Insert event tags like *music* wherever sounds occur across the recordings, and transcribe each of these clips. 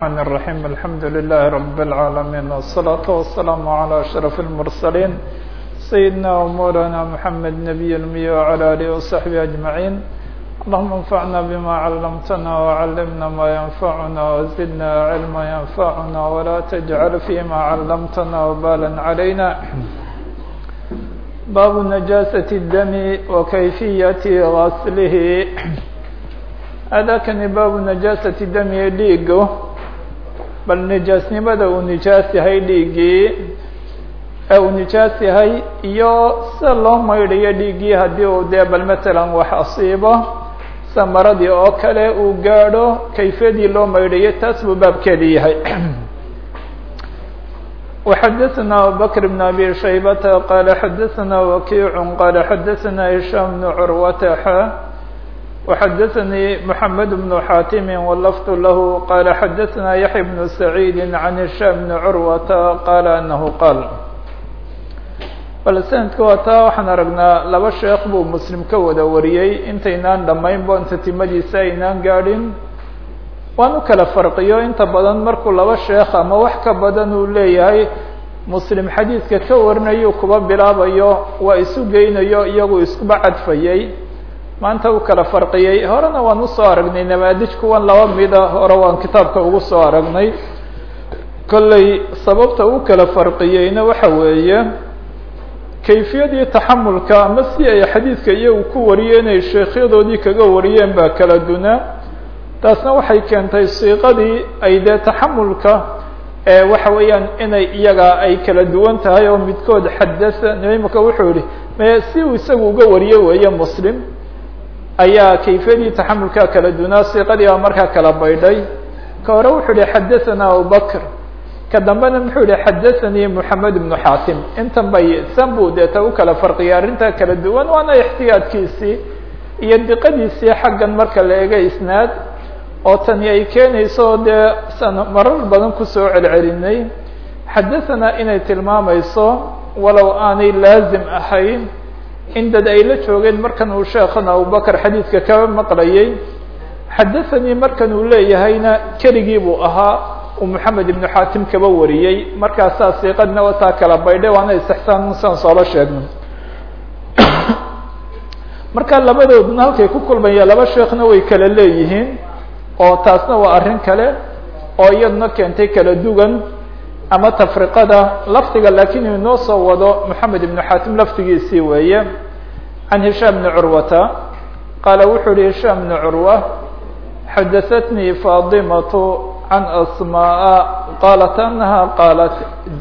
الرحمن الرحيم الحمد لله رب العالمين والصلاة والسلام على أشرف المرسلين سيدنا ومولانا محمد نبي المي وعلى آله وصحبه أجمعين اللهم انفعنا بما علمتنا وعلمنا ما ينفعنا وزدنا علما ينفعنا ولا تجعل فيما علمتنا وبالا علينا باب نجاسة الدم وكيفية غسله adakani baabu najaasati dami dhiigo bal nijaasnimada uu nijaas yahay dhiiggii ee uu nijaas yahay iyo sida loo maydhayo dhiiggii haddii uu dee bal matalan wax asiibo sida maradii oo kale uu gaadho kayfiyadii loo maydhayo taas buu baabkeedi *clears throat* yahay وxadثna abubكر بن أbي شhaybة qال xadثna وkiع qال xadثna هiشام بن curwة وxadثnي محمد بن xاtم واللفظ لh qال xadثna يحيى بن سعيد عن هiشام بن عروة qال أنه qال bal snadka waa taa waxaan aragnaa laba sheekh buu mslim ka wada wariyey intaynaan dhamayn bo inta timadiisa aynaan gaadhin waan u kala farqiyo inta badan markuu laba sheekh ama wax ka badan uu leeyahay muslim xadiidka ka warinayu kuba bilaabayo waa isu geynayo iyagu iskuba cadfayey maanta u kala farqiyey. Horena waan u soo aragnay namaadij kuwan laba mida hore waan kitaabka ugu soo aragnay. Kolley sababta u kala farqiyeyna waxa weeye kayfiyadii taxamulka ama si ay xadiidka iyagu ku wariyeen ay sheekhyadoodii kaga wariyeen baa kala dunaa taasna waxay keentay siiqadii ay dee taxamulka waxa weeyaan inay iyaga ay kala duwan tahay oo midkood xadasa imika wuxuu yihi me si uu isagu uga wariyo weeye muslim ayaa kayfiyadii taxamulka kala dunaa siiqadii baa markaa kala baydhay ka hore wuxuu yihi xadaثana abubakr ka dambena muxuu yihi xadaثanii moxamed ibnu xaatim intan bay san buu deeta u kala farqiyay arrinta kala duwan waana ixtiyaadkiisii iyo diqadiisii xaggan marka la ega isnaad oo tani ay keenayso dee san marar badan kusoo celcelinay xadaثana inay tilmaamayso walow aanay laazim ahayn in dad ay la joogeen markan uu sheekhan abubakr xadiidka kaba maqlayay. Xadaثanii markan uu leeyahayna keligii buu ahaa uu moxamed ibnu xaatim kaba wariyey. Markaasaa siiqadna wataa kala baydhay waana istixsaan saan soola sheegno. *coughs* Marka labadoodna halkay ku kulmaya laba sheekhna way kala leeyihiin oo taasna waa arrin kale oo iyaduna keentay kala dugan ama tafriqada lafdiga uu inoo soo wado moxamed ibnu xaatim lafdigiisii weeye can hishaam bni curwata qaala wuxuu yihi hishaam bni curwa xadaثatnii faadimatu can asmaءa qaalat anaha qaalat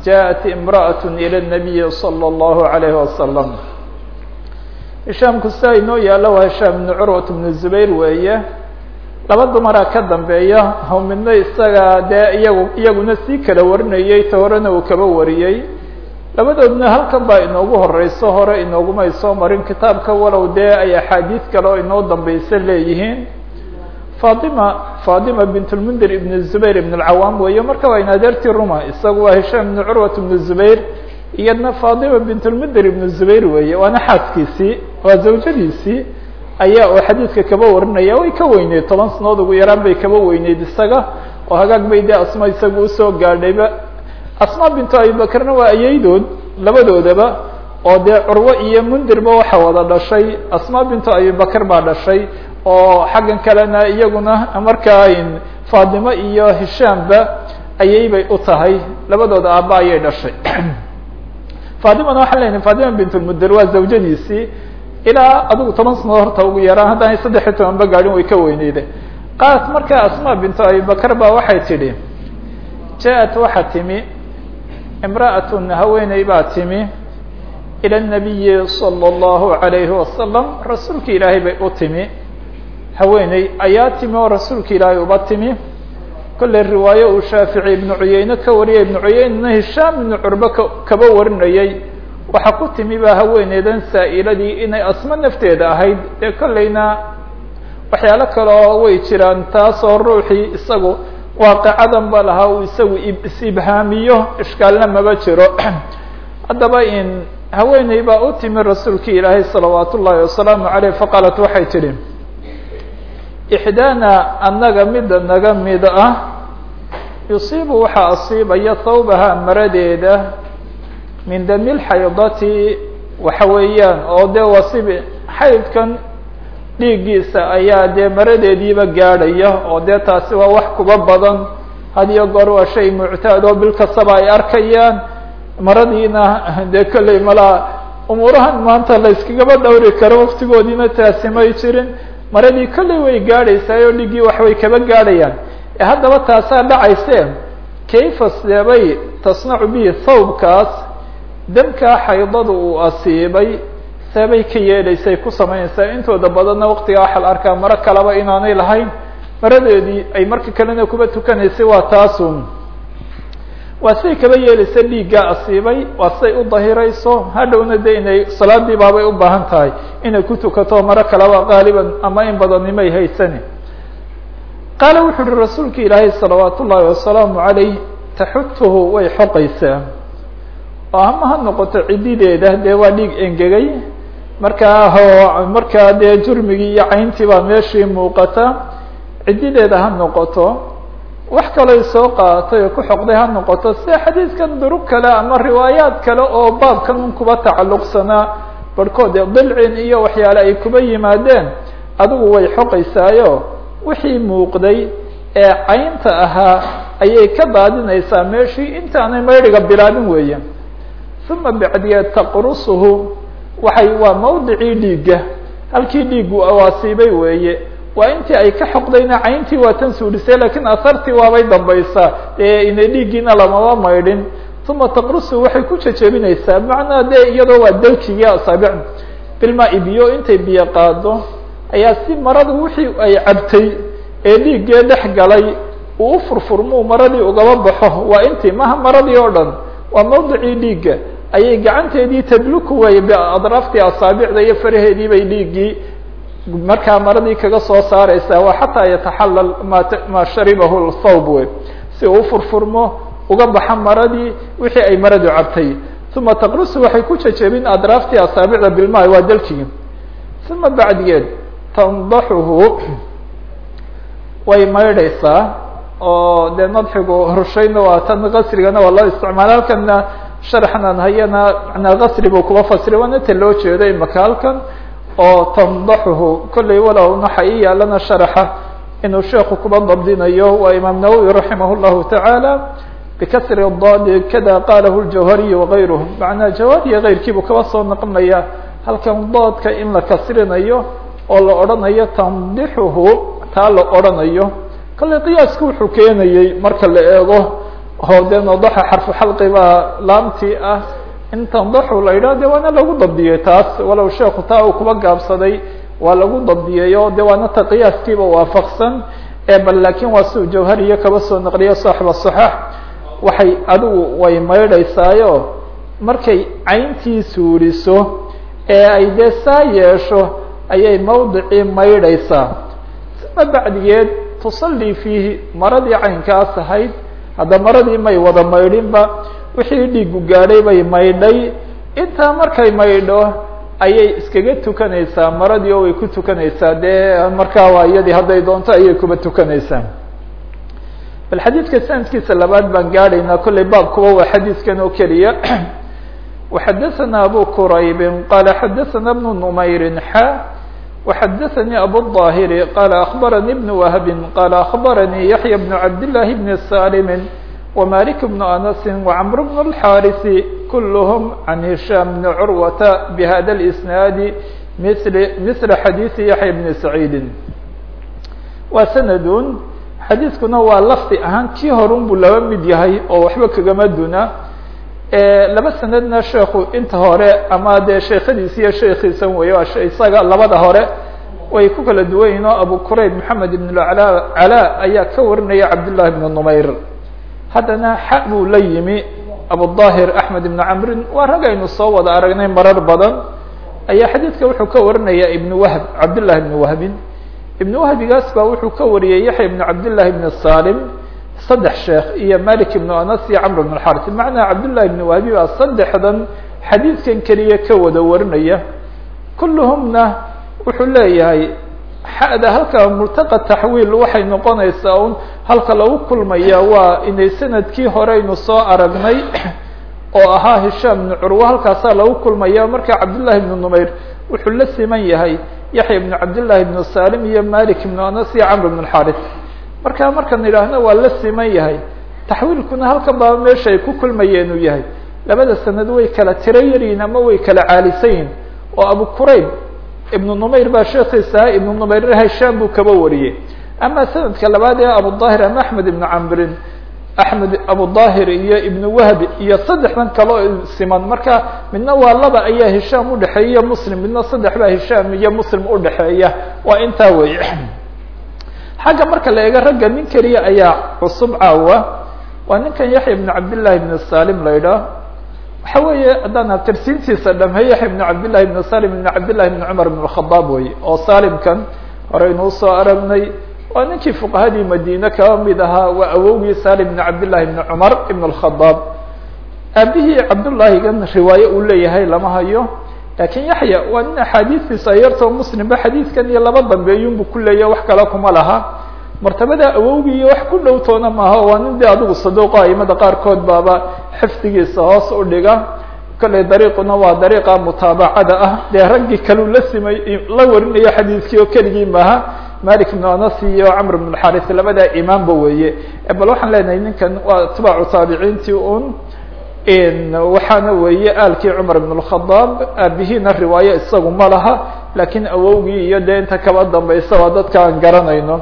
jaءat imraأaة ilى الnabiyi salى اllahu عalayh wasalam hishaamku sidaa inoo yaalo waa hishaam bni curwat bni zubayr weeye laba dumaraa ka dambeeya haw midna isaga dee iyagu iyaguna sii kala warinayey ta horena uu kaba wariyey labadoodna halkan baa inoogu horeyso hore inoogumay soo marin kitaabka walow dee ay axaadiid kale oo inoo dambeysa leeyihiin. Fatima fatima bint lmundir ibn zubayr ibn alcawaam weeye marka waa in adeertii ruma isagu waa hishaam ibn curwat ibn zubayr iyadna fatima bint lmundir ibn zubayr weeye waana xaaskiisii waa zawjadiisii ayaa oo xadiidka kaba warinaya way ka weyneyd toban sanood ugu yaraan bay kaba weyneyd isaga oo hagaag bay dee asma isaga u soo gaadhayba asma bintu abibakrna waa ayeydood labadoodaba oo dee curwo iyo mundirba waxa wada dhashay. Asma bintu abibakr baa dhashay oo xaggan kalena iyaguna markaa faatimo iyo hishaamba ayay bay u tahay. Labadooda aaba ayay dhashay. *clears throat* Fatimana waxaan lenahay fatima bint lmundir waa zawjadiisii. Ilaa adigu toban sanood horta ugu yaraan haddaanay saddex iyo tobanba gaadhin way ka weyneyde qaalat markaa asma bintu abibakr ba waxay tidhi ja-at waxaa timi imra'atun haweeney baa timi ila الnabiyi salى اllahu عalayhi wasalam rasuulki ilaahay bay u timi haweeney ayaa timi oo rasuulka ilaahay uba timi kolley riwaayo uu shaafici ibnu cuyeyne ka wariyay ibnu cuyeynena hishaam ibnu curbe ka kaba warinayey waxaa ku timi baa haweeneydan saa-iladii inay asmo nafteeda ahayd dee kolleyna waxyaalo kale oo way jiraan taasoo ruuxii isagu waaqicadan ba lahaa uu isagu is-ibhaamiyo ishkaalna maba jiro. *clears throat* Haddaba in haweeney baa u timi rasuulki ilaahay salawaat ullaahi wasalaamu aleyh faqaalat waxay tidhi ixdaana annaga mida naga mid ah yusiibu waxaa asiibaya thawbaha maradeeda min dami lxaydati waxa weeyaan oo dee wasib xaydkan dhiiggiisa ayaa dee maradeediiba gaadhaya oo dee taasi waa wax kuba badan. Had iyo goor waa shay muctaad oo bil kastaba ay arkayaan. Maradiina dee kolley malaa umuurahan maanta la yskagaba dhowri karo waktigoodiina taasi may jirin. Maradii kolley way gaadhaysaa oo dhiiggii wax way kaba gaadhayaan. Ee haddaba taasaa dhacayse kayfa seebay tasnacu bihi thawbkaas? Damkaa xaydada uu asiibay seebay ka yeedhaysay ku samaynaysaa intooda badanna waktigaa waxaa la arkaa maro kaleba inaanay lahayn. Maradeedii ay marka kalena kuba tukanaysay waa taasun waa siday kaba yeelaysa dhiiggaa asiibay waa siday u dahirayso. Hadhowna de inay salaadii baabay u baahan tahay inay ku tukato maro kaleba qaaliban ama in badanimay haysani. Qaala wuxu uhi rasuulka ilaahay salawaat ullaahi wasalaamu calayh taxutuhu way xoqaysaa. Oo ama ha noqoto cidideeda dee waa dhiig engegay markaa markaa dee jurmigii iyo cayntii baa meeshii muuqata cidideeda ha noqoto wax kaley soo qaadatay oo ku xoqday ha noqoto sida xadiidkan durug kale ama riwaayaad kale oo baabkan un kuba tacalluqsanaa barhkood dilcin iyo waxyaale ay kuba yimaadeen adigu way xoqaysaayo. Wixii muuqday ee caynta ahaa ayay ka daadinaysaa meeshii intaanay maydhiga bilaabin weeye uma bacdigeed taqrusuhu waxay waa mawdicii dhiigga. Halkii dhiiggu awaasiibay weeye. Waa intii ay ka xoqdayna cayntii waa tan suudhisay lakiin asartii waabay dambaysaa. Ee ina dhiiggiina lamama maydhin. Uma taqrusuhu waxay ku jejebinaysaa macnaa dee iyadoo waa dalkigii asaabic bilmaa biyo intay biyo qaado ayaa si maradu wixii ay cabtay ee dhiiggee dhex galay. Uu u furfurmuu maradii ugaba baxo. Waa intii maha maradii oo dhan. Waa mawdicii dhiigga ayay gacanteedii tadluku way adraaftii asaabicda iyo faraheedii bay dhiiggii. Markaa maradii kaga soo saareysaa waa xataa yataxallal ma maa sharibahu thawb wey si uu ufurfurmo uga baxa maradii wixii ay maradu cabtay. Uma taqrusu waxay ku jejebin adraaftii asaabicda bilmaai waa dalkigi uma bacdigeed tandaxuhu way maydhaysaa oo dee nadxigu rushayna waa tan qasrigana waa loo isticmaala halkana sharxnan hayana manaa qasri buu kuba fasiri waana ta loo jeedo imaka halkan oo tandaxuhu kollay walow naxa ii sharaxa inuu sheeku kuba dabdinayo waa imaam nawowi raximah llahu tacaala bikasri dadi kada qalahu ljawhariy wagayruhu macnaa jawhariya keyrkiibuu kaba soo naqlinaya halkan doodka in la kasrinayo oo la odhanayo tandixuhu taa la odhanayo. Kollay qiyaasku wuxuu keenayey marka la eego oo dee nadaxa xarfu xalqi baa laamtii ah. In tandaxu la yidhah de waana lagu dabdiyey taas. Walow sheeku taa uu kuba gaabsaday waa lagu dabdiyey oo de waana ta qiyaaskiiba waafaqsan. Bal laakiin waa siu jawhariya kaba soo naqliyo saaxiba saxaax waxay adigu way maydhaysaayo. Markay cayntii suuriso ee ay dee saa yeesho ayay mawdicii maydhaysaa. Uma bacdigeed tusallii fiihi maradii caynkaas ahayd hadda maradii may wada maydhinba wixii dhiigu gaadhay bay maydhay intaa markay maydho ayay iskaga tukanaysaa maradii oo way ku tukanaysaa dee markaa waa iyadii hadday doonto ayay kuba tukanaysaa bal xadiidka sanadkiisa labaad baan gaadhaynaa kollay baabkuba waa xadiidkan oo keliya *clears throat* وxadثna abu qrayb qala xadثna بن نmayr xa وxadثnي abu الظاhر qala أخbarnي بن وhb qala أخbarnي yaحyى بن cabd للahi بن saلم ومالك بن أنس وعمر بن الحارث كلهم عن هشام بن عروة بهذا الإسناد مثل مثل حديث يحيى بن سعيد وسند xadiiskuna waa lafdi ahaan kii horun buu laba mid yahay oo waxba kagama duna laba sanadna sheekhu inta hore ama dee sheekhadiisa iyo sheekiisa weyo isaga labada hore way ku kala duwan abu qurayb maxamed ibn lcla cala ayaa ka warinaya cabdullahi ibnu numayr. Haddana xa buu la yimi abudaahir axmed ibnu camrin. Waa soo wada aragnay marar badan. Ayaa xadiidka wuxuu ka warinaya ibn wahb cabdullahi ibnu wahbin. Ibnu wahbigaas baa wuxuu ka wariyay yaxya ibnu cabdillahi ibn salim saddex sheekh iyo malik ibn anas iyo camr ibn xaris macnaa cabdالlahi ibn wahbi baa saddexdan xadiidkan keliya ka wada warinaya. Kulluhumna wuxuu leeyahay xada halkaa multaqa taxwiil waxay noqonaysaa un halka lagu kulmaya waa inay sannadkii horeynu soo aragnay *clears throat* oo ahaa hishaam ibnu curwa halkaasaa lagu kulmaya. Marka cabdullahi ibnu numayr wuxuu la siman yahay yaxya ibnu cabdillahi ibnu salim iyo malik ibnu anas iyo camr ibn xaris marka markaan idhaahno waa la siman yahay. Taxwiilkuna halkan baaba meesha ay ku kulmayeen uu yahay. Labada sanad way kala tiro yaryihin ama way kala caalisan oo abu qurayb ibnu numayr baa sheekiisa ibnu numayr hishaam buu kaba wariyey. Ama sanadka labaad ee abudaahir ama axmed ibnu camrin axmed abudaahir iyo ibnu wahbi iyo saddexdan kaloo siman. Marka midna waa laba ayaa hishaam udhexeeya muslim midna saddex baa hishaam iyo muslim udhexeeya waa intaa wey xagga marka la eego ragga nin keliya ayaa cusub caawa. Waa ninkan yaxya ibnu cabdillahi ibnu salim la idhaah waxa weeye haddaan abtirsiintiisa dhameey yaxya ibnu cabdillahi ibnu salim ibnu cabdillahi ibnu cumar ibn khadaab wey oo salimkan horeynu u soo aragnay. Waa ninkii fuqahadii madine kaba mid ahaa waa awowgii salim ibn cabdillahi ibn cumar ibn اlkhadaab aabihii cabdullaahigan riwaaye uu leeyahay lama hayo laakiin yaxya waa nin axaadiistiisa yartoo muslimba xadiidkan iyo laba dambeeyunbu ku leeyahy wax kale kuma laha. Martabada awowgii iyo wax ku dhowtoona maaha waa nin de adigu saduuqo aimada qaarkood baaba xifdigiisa hoos u dhiga. Kolley dariiquna waa dariiqa mutaabacada ah. Dee raggii kaleu la simay la warinayo xadiidkii oo keligii maaha. Malik ibnu anas iyo camr ibn xaris labadaa imaamba weeye. Bal waxaan leenahay ninkan waa atbaacu taabiciintii un waxaana weeye aalkii cumar ibn اkhadaab aabihiina riwaaye isagu ma laha laakiin awowgii iyo dee kaba dambaysa waa dadka aan garanayno.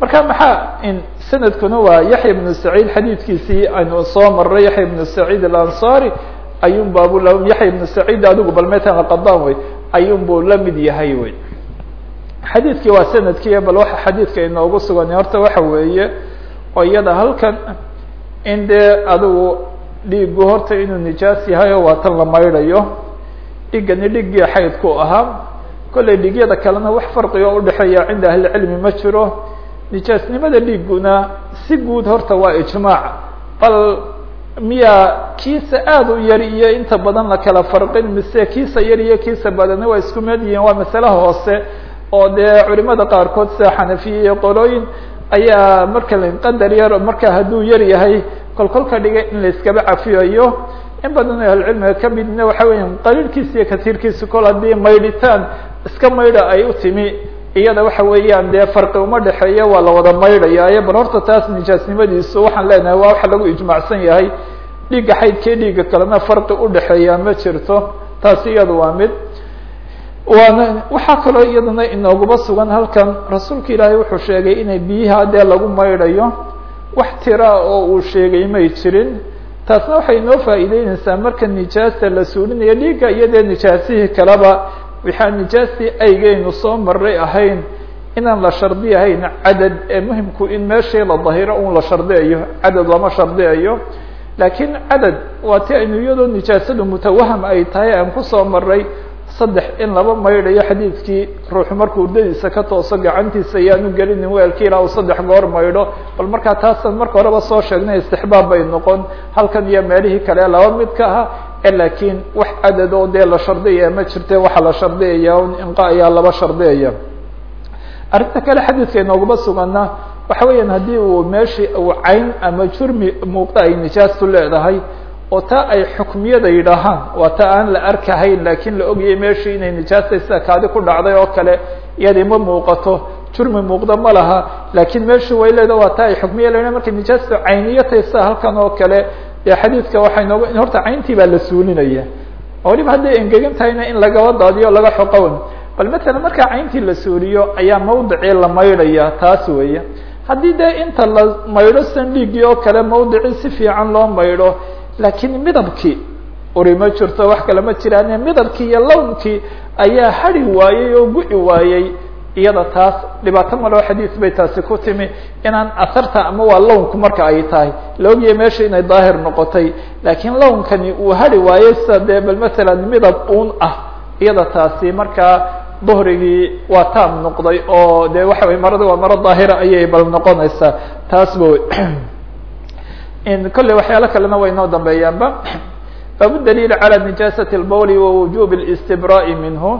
Marka maxaa sanadkuna waa yaxya ibnu saciid xadiidkiisii aynu soo maray yaxya ibnu saciid alanصari ayun babu yaxya ibnu saciid adigu bal metan aqadaan wey ayun buu la yahay wey xadiidkii waa sannadkii bal waxa xadiidka inoogu sugan horta waxa weeye oo iyada halkan in adigu dhiigu horta inuu nijaas yahay oo waa tan la maydhayo dhigani dhiggii xaydku ahaa kollay dhigyada kalena wax farqiga o udhexeeya cinda ahlicilmi ma jiro. Nijaasnimada dhiiguna si guud horta waa ijmaac. Bal miyaa kiisa aada u yar iyo inta badan la kala farqin mise kiisa yar iyo kiisa badani waa isku mid yihiin waa masale hoose oo dee culimada qaarkood sida xanafiya iyo qolooyin ayaa marka qadar yar marka hadduu yar yahay kol kolka dhigay in la iskaba cafiyayo. In badan oo ahlucilmiga kamidna waxa weya qaliilkiisa iyo kasiirkiisa kol haddii maydhitaan iska maydha ay u timi. Iyada waxa weeyaan dee farqi uma dhexeeya waa la wada maydhayaayo bal horta taas nijaasnimadiisu waxaan leenahay waa waxa lagu ijmaacsan yahay. Dhiigga xaydkii dhiigga kalena farqi udhexeeya ma jirto. Taasi iyada waa mid. Waana waxaa kaloo iyadana inooguba sugan halkan. Rasuulka ilaahay wuxuu sheegay inay biyaha dee lagu maydhayo wax tira oo uu sheegay may jirin. Taasna waxay inoo faa'iideyneysaa marka nijaasta la suulinayo dhiigga iyo dee nijaasihii kaleba waxaa nijaastii aygeynu soo maray ahayn inaan la shardi ahayn cadad ee muhimku in meeshii la dahiro un la shardiyayo cadad lama shardiyayo laakiin cadad waa ti aynu iyadoo nijaasadu mutawaham ay tahay aan ku soo maray saddex in laba maydhayo xadiidkii ruuxu markuu urdadiisa ka tooso gacantiisa ayaanu gelinin weelkii ilaa uu saddex goor maydho. Bal markaa taasaan marka horeba soo sheegnay istixbaab bay noqon. Halkan iyo meelihii kale laba mid ka aha laakiin wax cadad oo dee la shardiyaya ma jirte waxaa la shardiyaya inqa ayaa laba shardiyaya arrinta kale xadiidka inooguma sugana waxa weeyaan haddii uu meeshii uu cayn ama jurmi muuqda ay nijaastu leedahay oo taa ay xukmiyada yidhaahaan waa ta aan la arkahayn laakiin la ogayay meeshii inay nijaastay sida kaadi ku dhacday oo kale iyadii ma muuqato jurmi muuqda ma laha laakiin meeshii way leeda waa ta ay xukmiya la marka nijaastu cayniyatay halkan oo kale dee xadiidka waxay nooga in horta cayntii baa la suulinaya. Waliba hadday engegan tahayna in lagaba daadiyo laga xoqown bal matala markaa cayntii la suuliyo ayaa mawdicii la maydhaya taas weeye. Haddii dee inta la maydho san dhiiggii oo kale mawdicii si fiican loo maydho laakiin midabkii uri ma jirto wax kale ma jiraan midabkii iyo lawnkii ayaa hari waayey oo gu'i waayey iyada taas dhibaato maloo xadiis bay taasi ku timi inaan asarta ama waa lawnku marka ay tahay. La ogyahay meesha inay daahir noqotay laakiin lawnkani uu hari waayey sida dee bal masalan midab uun ah iyada taasi markaa duhrigii waa taam noqday oo de waxa way marada waa maro daahira ayay bal noqonaysaa. Taasba *clears throat* kolley waxyaalo kalena way noo dambeeyaanba baabu daliili calى nijaasati اlbowli wa wujubi اlistibraa'i minhu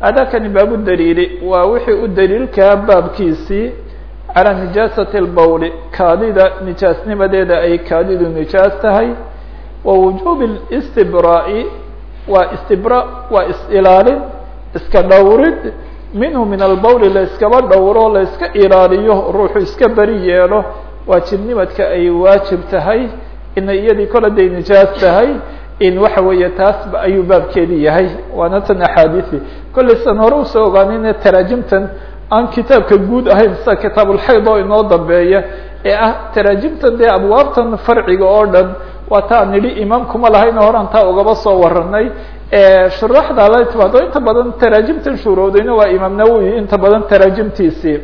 hadakani baabu daliili waa wixii u daliilkaa baabkiisii calى nijaasati اlbowli kaadida nijaasnimadeeda ay kaadidu nijaas tahay wa wujuubi اstibraa'i waa istibra waa is-ilaalin iska dhowrid minhu min albowli la iskaba dhowro la iska ilaaliyo ruuxu iska beri yeelo waajibnimadka ay waajib tahay ina iyadii kol haday nijaas tahay in waxa weeye taasba ayuu baabkeedi yahay. Waana tan axaadiثi kollay hore u soo ogaanayna taraajimtan aan kitaabka guud ahayn sida kitaabulxayd oo inoo dambeeya ee ah taraajimtan dee abwaabtan farciga oo dhan waa ta an nidhi imaamkuma lahayna horan taa ugaba soo waranay shuraaxda la timaado inta badan taraajimtan shuurowdayna waa imaam nawowi inta badan taraajimtiisii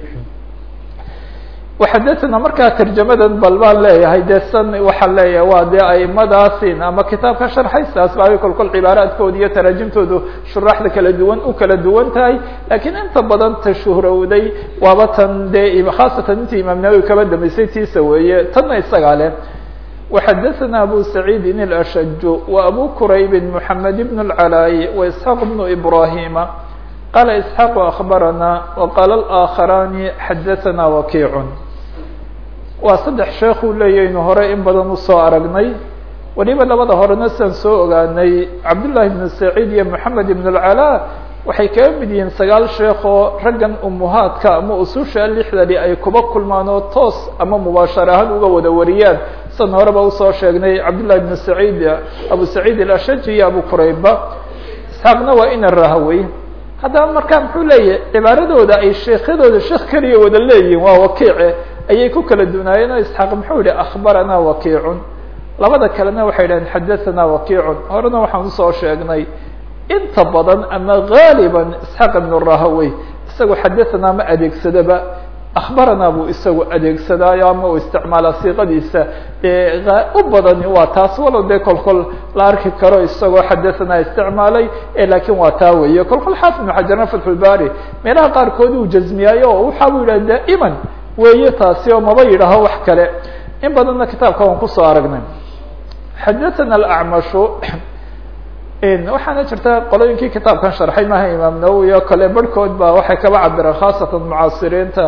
waxadetna markaa tarjamadan bal baan leeyahay dee san waxaan leeyahay waa dee aimadaasi ama kitaabka sharxaysaas ba kol kol cibaaraadkooda iyo taraajimtoodu shuraaxda kala duwan u kala duwan tahay lakiin inta badan ta shuhrowday waaba tan dee khaasatan intii imaam nawowi kaba dambeysay tiisa weeye tanna isagaa leh وxadثna أbو سعيid الأشج وأbو كرayb محمد بن العلاي وإسحاq بن إبراهيم qال إسحاq أخبرنا وqال الآخران xadثna وkيع waa saddex sheekuu leeyaynu hore in badan usoo aragnay weliba labada horena sian soo ogaanay cabdاللahi بن سعيid iyo محamed بن العلاء waxay kaga mid yihiin sagaal sheekh oo raggan umuhaadka ama ususha lixdani ay kuba kulmaan oo toos ama mubaashar ahaan uga wada wariyaan san horeba usoo sheegnay cabdالlahi بن سعيid abu سعيid الأshaj iyo abu qurayba isxaaqna waa ina rahawey haddaba markaa muxuu leeyahy cibaaradooda ay sheekhyadooda sheekh keliya wada leeyihiin waa wakiice ayay ku kala dunaayeen oo isxaaq muxuu yihi akhbarana wakiicun labada kalena waxay dhaheen xadaثana wakiicun horena waxaan u soo sheegnay inta badan ama gaaliba isxaaq ibn rahawey isagu xadaثana ma adeegsadaba akhbarana buu isagu adeegsadaayo ama uu isticmaalaa siiqadiisa u badani waa taas walow dee kol la arki karo isagoo xadaثana isticmaalay laakiin waa taa weeye kol xaafid ibn xajarna meelaha qaarkood uu jazmiyaayo oo waxa bu yidhah daa'iman weeye taasi oo maba yidhaaho wax kale in badanna kitaabka waan ku soo aragnay xadaثana acmashu waxaana jirta qolooyinkii kitaabkan sharxay maha imaam nawowi oo kale barhkood ba waxay kaba cabireen khaasatan mucaasiriinta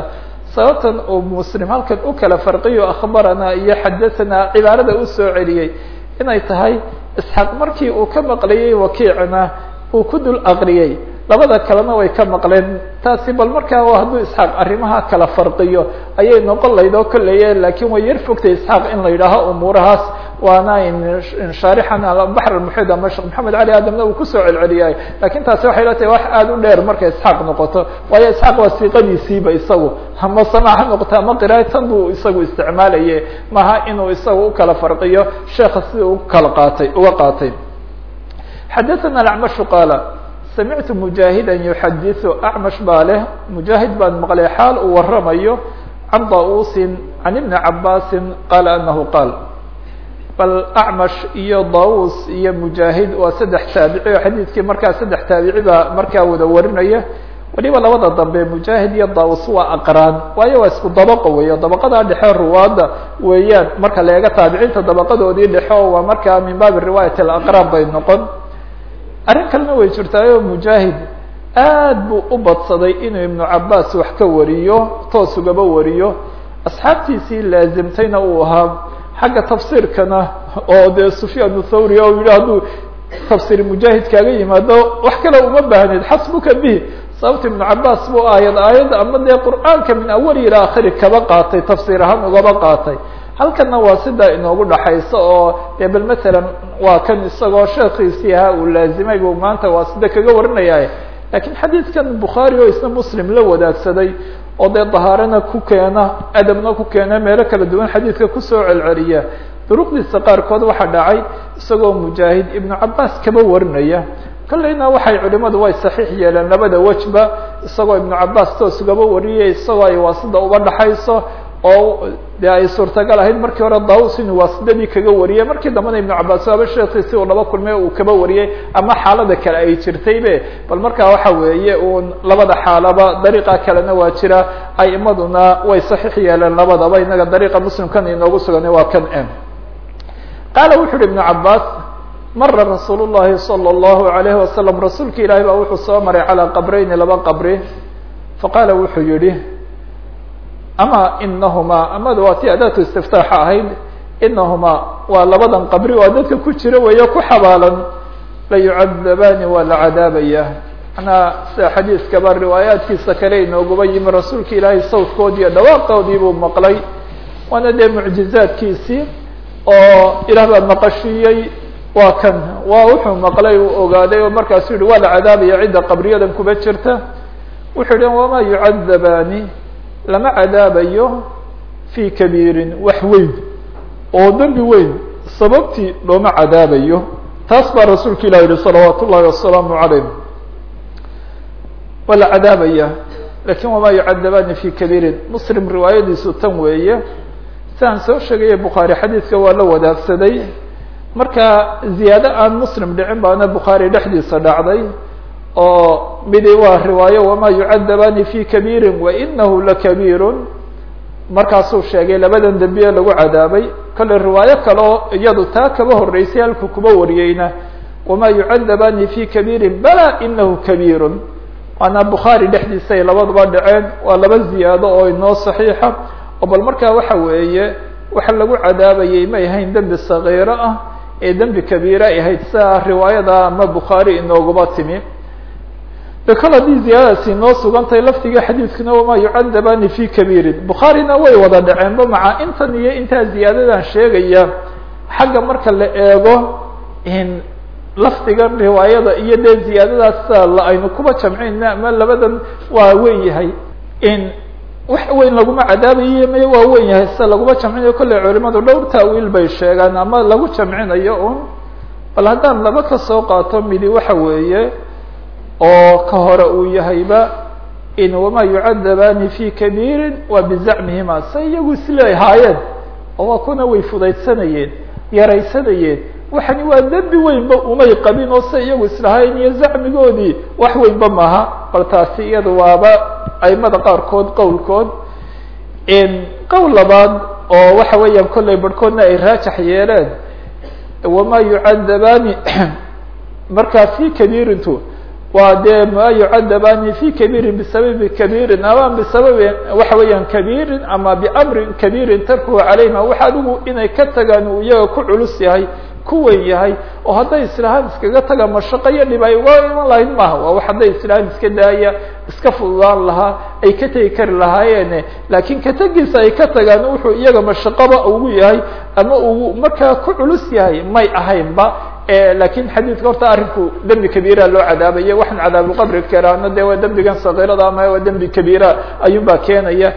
sababtan uu muslim halkan u kala farqiyo akhbarana iyo xadathana cibaarada u soo celiyey inay tahay isxaaq markii uu ka maqlayey wakiicna uu ku dul aqriyey. Labada kalena way ka maqleen. Taasi bal markaa hadduu isxaaq arrimaha kala farqiyo ayay noqon layd oo kolleye laakiin way yar fogtay isxaaq in la yidhaaho umuurahaas waana shaarixan baxr muxid ama sheekh maxamed cali aadamna uu ku soo celceliyay. Lakin taasi waxay la tahay wax aada u dheer markay isxaaq noqoto. Waayo isxaaq waa siiqadiisiiba isagu. Ama samaac ha noqoto ama qiraatan buu isagu isticmaalaye maha inuu isagu u kala farqiyo sheekha sida u kala qaatay uga qaatay. Xadathana acmashu qaala samictu mujaahida yuxadiثu acmash baa leh mujaahid baan maqlay xaal uu waramayo can dausin can ibni cabasi qaala anahu qaal bal acmash iyo daus iyo mujaahid waa saddex taabici oo xadiidkii markaa saddex taabici baa markaa wada warinaya. Waliba labada dambe mujaahid iyo daus waa aqraan waayo waa isku dabaqo weeyo dabaqadaa dhexe ruwaadda weeyaan. Marka la eega taabiciinta dabaqadoodii dhexe oo waa markaa min baabi riwaayat alaqraan bay noqon. Arrin kalena way jirtaayo mujaahid aad buu u badsaday inuu ibnu cabaas wax ka wariyo toos ugaba wariyo. Asxaabtiisii laazimtayna uu ahaa xagga tafsiirkana oo dee sufyaan thawri o yihi hadduu tafsiir mujaahid kaaga yimaado wax kale uma baahneed. Xasbuka bih sababta ibnu cabaas buu aayad aayad ama dee qur'aanka min awali ila akhiri kaba qaatay tafsiir ahaan ugaba qaatay. Halkana waa sidaa inoogu dhaxayso oo dee bal waa kan isagoo sheekiisii ahaa uu laazimay bu maanta waa sida kaga warinaya laakiin xadiidkan bukhaari oo isna muslim la wadaagsaday oo dee dahaarana ku keena adabna ku keena meelo kala duwan xadiidka ku soo celceliya. Duruqdiisa qaarkood waxaa dhacay isagoo mujaahid ibnu cabaas kaba warinaya kolleyna waxay culimadu way saxiix yeeleen labada wejba isagoo ibnu cabaas toos ugaba wariyay isagoo ay waasida uba dhaxayso oo de ay suurtagal ahayd markii hore daus inuu waasidadii kaga wariyay. Markii dambena ibnu cabaas waaba sheekiisi uu laba kulmay uu kaba wariyay ama xaalada kale ay jirtaybe bal markaa waxa weeye uun labada xaalaba dariiqa kalena waa jira. Aimaduna way saxiix yeeleen labadaba inaga dariiqa muslimkan inoogu suganay waa kan m. Qaala wuxu uhi ibnu cabaas mara rasuul llahi salى اllahu alayhi wasalam rasuulka ilaahi baa wuxuu soo maray calaa qabrayni laba qabri. Faqaala wuxuu yihi ama inahumaa amada waa ti adaatu istiftaaxa ahayd inahumaa waa labadan qabri waa dadka ku jira weeyo ku xabaalan. La yucadabaani waa la cadaabaya. Manaa sida xadiiskaba riwaayaadkiisa kale inooguba yimi rasuulka ilaahay sawdkoodii iyo dhawaaqoodii buu maqlay. Waana dee mucjizaadkiisii oo ilaah baa maqashiiyey waa kan waa wuxuu maqlay uu ogaaday oo markaasu yihi waa la cadaabaya cidda qabriyadan kuba jirta. Wuxuu yihi wamaa yucadabaani lama cadaabayo fi kabiirin wax weyn oo dembi weyn sababtii looma cadaabayo. Taas baa rasuulka ilah yihi salawaat ullahi wasalaamu calayh waa la cadaabaya laakiin wamaa yucadabaani fi kabiirin. Muslim riwaayadiisu tan weeye siaan soo sheegaya bukhaari xadiidka waa la wadaagsaday. Marka ziyaado aan muslim dhicin baana bukhaari dhexdiisa dhacday oo midi waa riwaayo wamaa yucadabaani fi kabiirin wainahu lakabiirun markaasuu sheegay labadan dembiye lagu cadaabay. Kale riwaayo kale iyadu taa kaba horeysay halku kuba wariyeyna. Wamaa yucadabaani fi kabiirin bala inahu kabiirun. Waana bukhaari dhexdiisa ay dhaceen waa laba ziyaado oo inoo saxiixa. Oo bal markaa waxa weeye waxa lagu cadaabayay may ahayn dembi sagiiro ah ee dembi kabiira ay ahayd sia riwaayada ama bukhaari inooguba timi de kol haddii ziyaadadaasi inoo sugantahay laftiga xadiidkuna wamaa yucadabaani fi kabiirin. Bukhaarina way wada dhaceenba maca intan iyo intaa ziyaadadan sheegaya xagga marka la eego lafdiga riwaayada iyo dee ziyaadadaas aynu kuba jamcina ama labadan waa weyn yahay in wax weyn laguma cadaabayo may waa weyn yahay sida laguma jamcinayo. Kolley culimadu dhowr taawiil bay sheegaan ama lagu jamcinayo un. Bal haddaan laba ka soo qaato midi waxa weeye oo ka hore uu yahayba in wamaa yucadabaani fi kabiirin waa bizacmihima sa iyagu isleehaayeen oo waa kuna way fudaydsanayeen yaraysanayeen. Waxani waa dembi weynba umay qabin oo se iyagu islahayn iyo zacmigoodii wax weynba maaha. Bal taasi iyada waaba aimada qaarkood qowlkood. Qowl labaad oo waxa weeyaan kollay barhkoodna ay raajax yeeleen wamaa yucadabaani *clears throat* markaa fi kabiirintu waa dee ma yucadabaani fi kabiirin bisababi kabiirin ama bisababi waxa weeyaan kabiirin ama biamrin kabiirin tarkuhu calayhima. Waxa adigu inay ka tagaan uu iyaga ku culus yahay ku weyn yahay oo hadday islahaan iskaga taga mashaqo iyo dhib ay uga iman lahayd maaha. Waa wax hadday islahaan iska daaya iska fududaan lahaa ay ka tegi kari lahaayeen. Laakiin katagiisa ay ka tagaan wuxuu iyaga mashaqoba ugu yahay ama uu markaa ku culus yahay may ahaynba laakiin xadiidka horta arrinku dembi kabiira loo cadaabaya waxaan cadaabuqabri karaano de waa dembigan sagiirada ama waa dembi kabiira ayuun baa keenaya.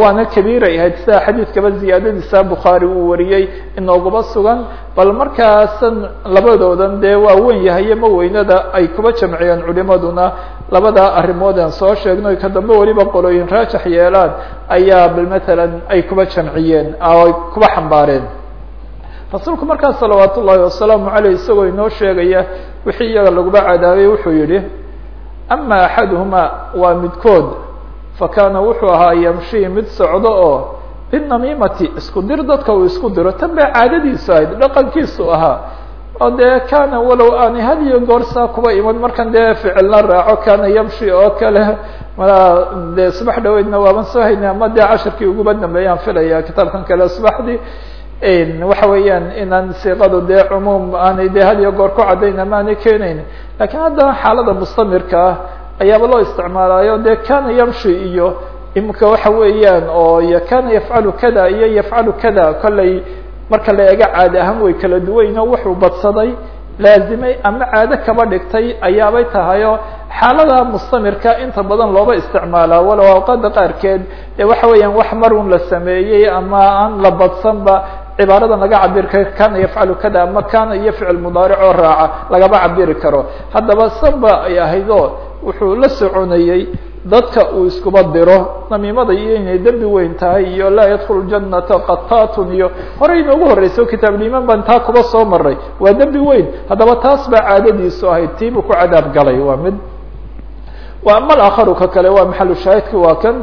Waana kabiiray ahayd sida xadiidkaba ziyaadadiisa bukhaari uu wariyey inooguba sugan. Bal markaasan labadoodan dee waa weyn yahaye ma weynada ay kuba jamciyeen culimaduna labada arrimood aan soo sheegno ka dambe weliba qolooyin raajax yeelaan ayaa bal ay kuba jamciyeen ay kuba xambaareen rasuulku markaa salawaat ullaahi wasalaamu aleyh isagoo inoo sheegaya wixii iyaga laguba cadaabay wuxuu yihi ama axaduhuma waa midkood fakana wuxuu ahaa yamshi mid socdo oo binamiimati isku dir dadka uu isku diro tan baa caadadiisu ahayd dhaqankiisu ahaa. Oo dee kana walow aanay had iyo goor saa kuba iman markan dee ficilna raaco kana yamshi oo kale ma dee subax dhaweydna waaban soo haynay ama dee cashirkii uguba dambeeyaan filaya kitaabkan kale subaxdii waxa weeyaan inaan siiqadu dee cumuum aanay de had iyo goor ku caddayn ama aanay keenayn. Lakiin haddana xaalada mustamirka ah ayaaba loo isticmaalayo de kana yamshi iyo imika waxa weeyaan oo kana yafcalu kada iyo yafcalu kada kollay marka la eega caadi ahaan way kala duwayn oo wuxuu badsaday laazimay ama caado kaba dhigtay ayaabay tahayo xaalada mustamirka inta badan looba isticmaalaa. Walow awqaada qaarkeed de waxa weeyaan wax marun la sameeyey ama aan la badsanba cibaaradan laga cabiri karo kana yafcalu kada ama kana iyo ficil mudaaric oo raaca lagama cabiri karo. Haddaba sanba ay ahayd oo wuxuu la soconayey dadka uu iskuba diro namiimada iyo inay dembi weyn tahay iyo laa yadkulu janata qatatun iyo horey inoogu horeysa o kitaabulimaan baan taa kuba soo maray waa dembi weyn. Haddaba taas baa caadadiisu ahayd. Tiibuu ku cadaab galay. Waa mid. Wa ama alakharu ka kale. Waa maxalu shaahidki waa kan.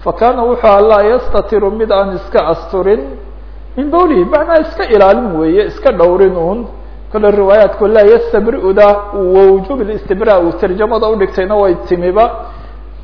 Fakana wuxuu laa yastatiru mid aan iska asturin min bawlihi macnaa iska ilaalin weeye iska dhowrin un kale riwaayaatku laa yastabri-da wujuub istibra uu tarjamada udhigtayna way timiba.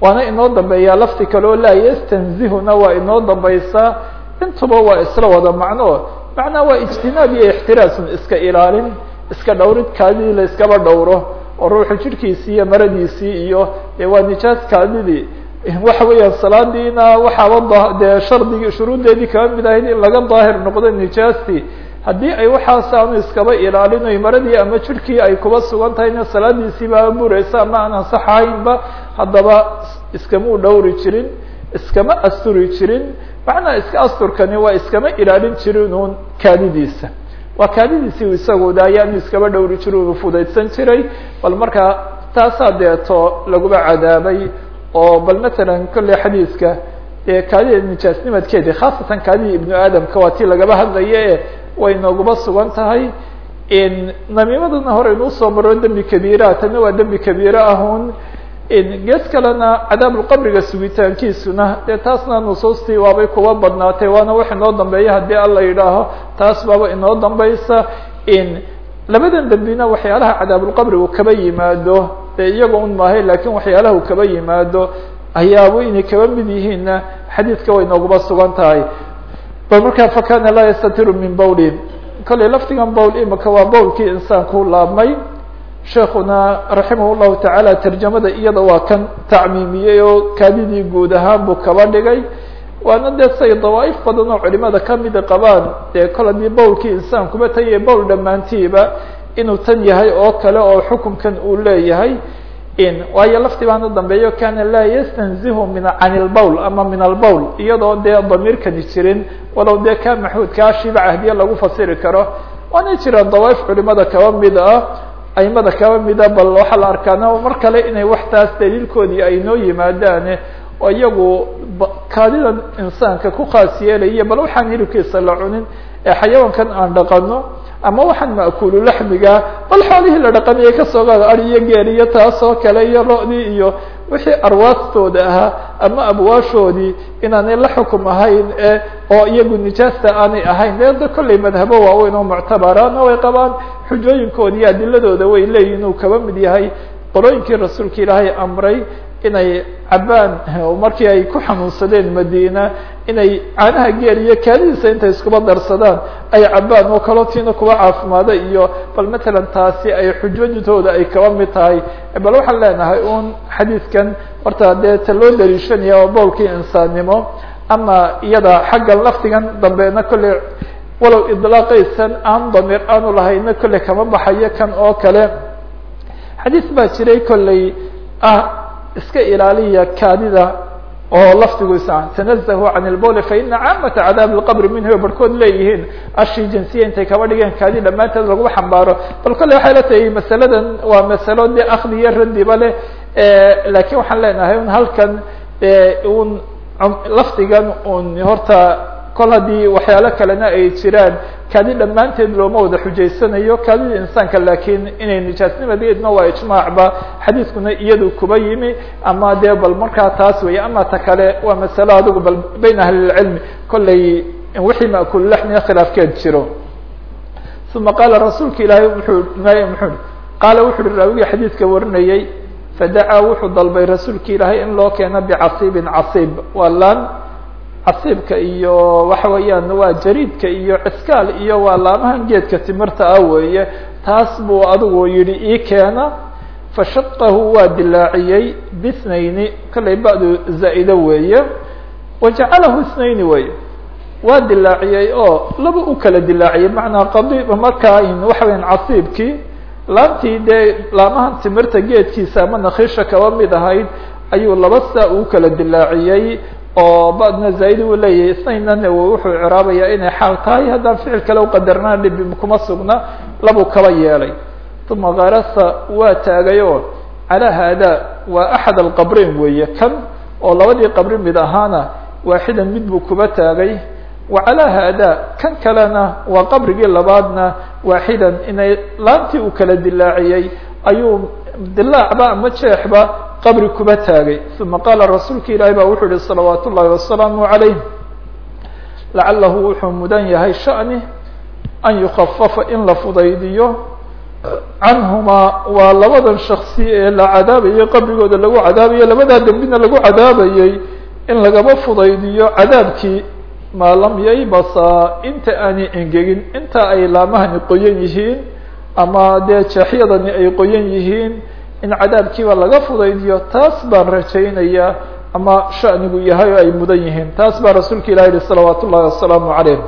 Waana inoo dambeeyaa lafti kale laa yastanzihuna waa inoo dambaysaa intuba waa isla wada macno. Macnaa waa ijtinaab iyo ixtiraasun iska ilaalin iska dhowrid kaadidii la iskaba dhowro oo ruuxu jirhkiisii iyo maradiisii iyo dee waa nijaas kaadidii waxa weeyaan salaadiina waxaaba dee shardigii shuruuddeedii kaba mid ahayd in laga daahir noqdo nijaastii haddii ay waxaas aanu iskaba ilaalinayo maradii ama jirhkii ay kuba sugan tahayna salaadiisii baa bureysa ama aan ansaxahaynba haddaba iskama u dhowri jirin iskama asturi jirin. Macnaa iska asturkani waa iskama ilaalin jirin uun kaadidiisa. Waa kaadidiisii isagu de ayaanu iskaba dhowri jirin unu fudaydsan jiray. Bal markaa taasaa deeto laguba cadaabay oo bal matalan kolley xadiiska kaadida nijaasnimadkeedi khaasatan kaadidii ibnu aadamka waa tii lagaba hadlaya way nooguba sugan tahay. Namiimadana hore inuu soo maro dembi kabiira tana waa dembi kabiire ahun. Gees kalena cadaabulqabriga sugitaankiisuna dee taasna nusuustii waabay kuba badnaatay waana wax inoo dambeeya haddii alla yidhaaho. Taas baaba inoo dambaysa. Labadan dembina waxyaalaha cadaabulqabrigu kaba yimaado dee iyaga un maahay laakiin waxyaalaha kaba yimaado ayaaba inay kaba mid yihiinna xadiidka way nooguba sugan tahay. Bal markaa fakana laa yastatiru min bawli kolley laftigan bowl imika waa bowlkii insaanku laabmay. Sheekuna raximah tacaala tarjamada iyada waa kan tacmiimiyey oo kaadidii guud ahaan buu kaba dhigay. Waana dee say dawaaif badan oo culimada kamida qabaan. Dee kol haddii bowlkii insaankuba taye bowl dhammaantiiba inuu tan yahay oo kale oo xukunkan uu leeyahay waayo lafti baana dambeeyo kana laa yastanzihu min can ilbowl ama min albowl iyadoo dee damiirkani jirin walow dee ka maxuudkaa shiba cahdiye lagu fasiri karo waana jiraan dawaaif culimada kaba mid ah aimada kaba mida bal waxaa la arkaana mar kale inay waxtaas daliilkoodii ay noo yimaadaan oo iyagu kaadidan insaanka ku khaas bal waxaan hilibkiisa la cunin ee xayawaankan aan dhaqano ama waxaan ma'kuulu laxmiga bal xoolihii la dhaqanayay ka soo gaado ari iyo geel iyo taas oo kale iyo lo-dii iyo wixii arwaastooda ahaa ama abwaashoodii inaanay la xukum ahayn e oo iyagu nijaasta aanay ahayn. Dee da kolley madhabo waaweyn oo muctabaraana way qabaan xujooyinkooda iyo adiladooda way leeyihiin uu kaba mid yahay. Qolooyinkii rasuulka ilaahay amray inay cabaan markii ay ku xanuunsadeen madina inay caanaha geel iyo kaadidiisa intay iskuba darsadaan ay cabaan oo kalootiina kuba caafimaada iyo bal matalan taasi ay xujooyintooda ay kaba mid tahay. Bal waxaan leenahay un xadiidkan horta dee ta loo daliishanaya oo bowlkii insaannimo ama iyada xaggan laftigan dambeena kolley walow idlaaqaysan aan damiir aanu lahayna kolley kama baxayo kan oo kale. Xadiis baa jiray kolley ah iska ilaaliya kaadida oo lafdigiisa tanazahu can ilbowli faina caamata cadaabi lqabri minhu barhkood leeyihiin. Ashii jinsiya intay kaba dhigeen kaadi dhammaanteed laguma xambaaro. Bal kolley waxay la tahay masaladan waa masalo dee akdi iyo radiba leh laakiin waxaan leenahay un halkan un lafdigan un horta kol haddii waxyaalo kalena ay jiraan kaadi dhammaanteed looma wada xujaysanayo kaadida insaanka laakiin inay nijaasnimadeedna waa ijmaacba xadiiskuna iyadu kuba yimi ama dee bal markaa taas weeye ama ta kale waa masalo adigu bal bayn ahli lcilmi kolley wixii ma'kul laxmiga khilaafkeed jiro. Uma qaala rasuulka ilaahay wuxuu muxuu qaala wuxu uhi raawigii xadiidka warinayey fadacaa wuxuu dalbay rasuulka ilaahay in loo keeno bicasiibin casiib waa laan casiibka iyo waxa weeyaan waa jariidka iyo ciskaal iyo waa laamahan geedka timirta ah weeye taas buu adigu yihi ii keena fashaqahu waa dilaaciyey bisnayni. Kollay ba'du zaa'ide weeye wajacalahu isnayni weeye. Waa dilaaciyey oo laba u kala dilaaciyey macnaa qadiib markaa waxa weyan casiibkii laantii dee laamahan timirta geedkiisa ama nakhiisha kaba mid ahayd ayuu laba saa uu kala dilaaciyey oo badna zaaid uu leeyahay isnaynana wuxuu ciraabayaa inay xaal tahay. Haddaan ficil kale uqadarnaa dhibi kuma sugna labuu kaba yeelay. Uma karasa waa taagay oo calaa haada waa axad alqabreyn weeye kan oo labadii qabri mid ahaana waaxidan mid buu kuba taagay. Wa calaa haada kan kalena waa qabrigii labaadna waaxidan inay laantii uu kala dilaaciyey. Ayuu dilaacba ama jeexba qabri kuba taagay. Uma qaala rasuulka ilaahi baa wuxuu yihi salawaat ullahi wasalaamu calayh lacalahu wuxuu mudan yahay shani an yukafafa in la fudaydiyo. Canhumaa waa labadan shaksi ee la cadaabayay qabrigooda lagu cadaabayay labadaa dembina lagu cadaabayay in lagaba fudaydiyo cadaabkii maa lam yaybasaa inta aanay engegin inta ay laamahani qoyan yihiin ama dee jeexyadani ay qoyan yihiin in cadaabkiiba laga fudaydiyo taas baan rajaynayaa ama shanigu yahay oo ay mudan yihiin taas baa rasuulka ilah yihi salawaat ullahi wasalaamu calayh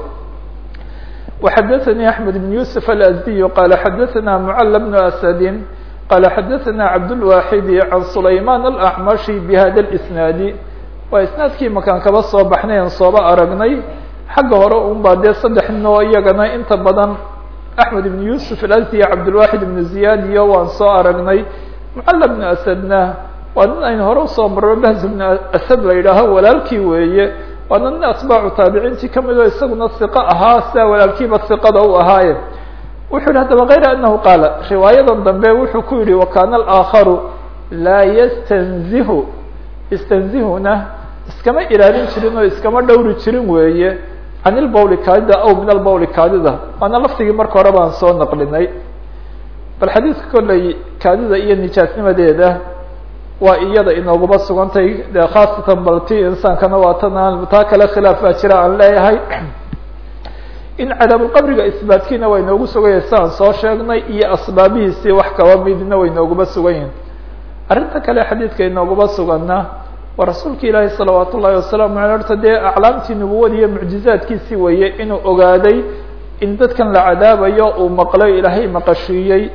وxdثnي أحمد بن يوسف الأزدي qال xdثna معل بن أسد qال xdثna عبدالواحد عن سليمان الأعمشي بhda الإسناaد waa isنaadkii makaan kaba soo baxnay an sooba aragnay xagga hore un baa dee saddex noo iyagana inta badan أحمد بن يوسف الأزدي عبدالواحد بن زiyاad iyo waan soo aragnay mucalla bnu asadna waa nin aynu hore u soo marro bahz bnu asad la yidhaaho walaalkii weeye waana nin atbaacu taabiciintii ka mid oo isaguna iqa ahaa sidaa walaalkiiba iqada u ahaaye wuxuu yihi haddaba kayra anahu qaala riwaayadan dambe wuxuu ku yihi wakana alaakharu la yastanzihu istanzihuna iskama ilaalin jirin oo iskama dhowri jirin weeye can ilbawli kaadida aw min albawli kaadida waana laftigii marka hore baan soo naqlinay bal xadiidka kolley kaadida iyo nijaasnimadeeda waa iyada inooguma sugantay de khaasatan bal ti insaankana waa tan taa kale khilaaf baa jira aan leeyahay. In cadaabulqabriga isbaatkiina waa inoogu suganya si aan soo sheegnay iyo asbaabihiisii wax kaba midna way inooguma sugan yihiin arrinta kale xadiidka inooguma suganna waa rasuulka ilaahi salawaat ullahi wasalaamu aley horta dee aclaamtii nubuwada iyo mucjizaadkiisii weeye inuu ogaaday in dadkan la cadaabayo uu maqlo ilaahay maqashiiyey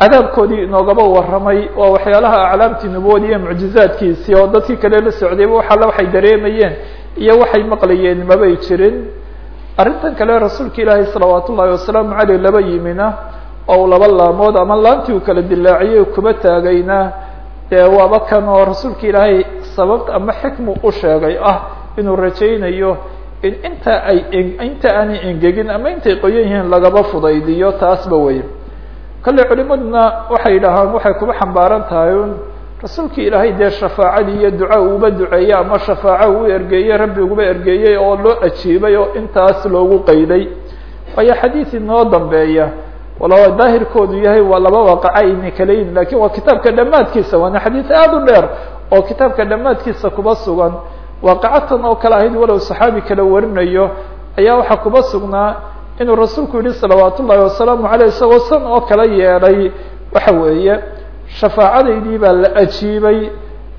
cadaabkoodii inoogaba warramay waa waxyaalaha aclaamtii nubuwada iyo mucjizaadkiisii oo dadkii kale la socdayba wax alla waxay dareemayeen iyo waxay maqlayeen mabay jirin. Arrintan kale rasuulka ilaahi salawaat ullahi wasalaamu caleyh laba yimina oo laba laamood ama laantii uu kala dilaaciyey kuba taagayna dee waaba kan oo rasuulka ilaahay sababta ama xikmu u sheegay ah inuu rajaynayo in inta ay inta aanay engegin ama intay qoyan yihiin lagaba fudaydiyo taasba wey kolley culimaduna waxay yidhaahaan waxay kuba xambaaran tahay. Un rasuulkii ilaahay dee shafaacadii iyo duca uuba duceeyey ama shafaaco uu ergeeyey rabbi uguba ergeeyey oo loo ajiibay oo intaas loogu qayday. Waayo xadiid inoo dambeeya wala daahirkoodu yahay waa laba waaqaca ayna kala yihiin laakiin waa kitaabka dhammaadkiisa waana xadiid aada u dheer oo kitaabka dhammaadkiisa kuba sugan. Waaqacatan oo kale ahayd walow saxaabi kala warinayo ayaa waxaa kuba sugnaa inuu rasuulku yihi salawaat ullahi wasalaamu aleyh isagoo san oo kala yeedhay waxa weeye shafaacadaydii baa la ajiibay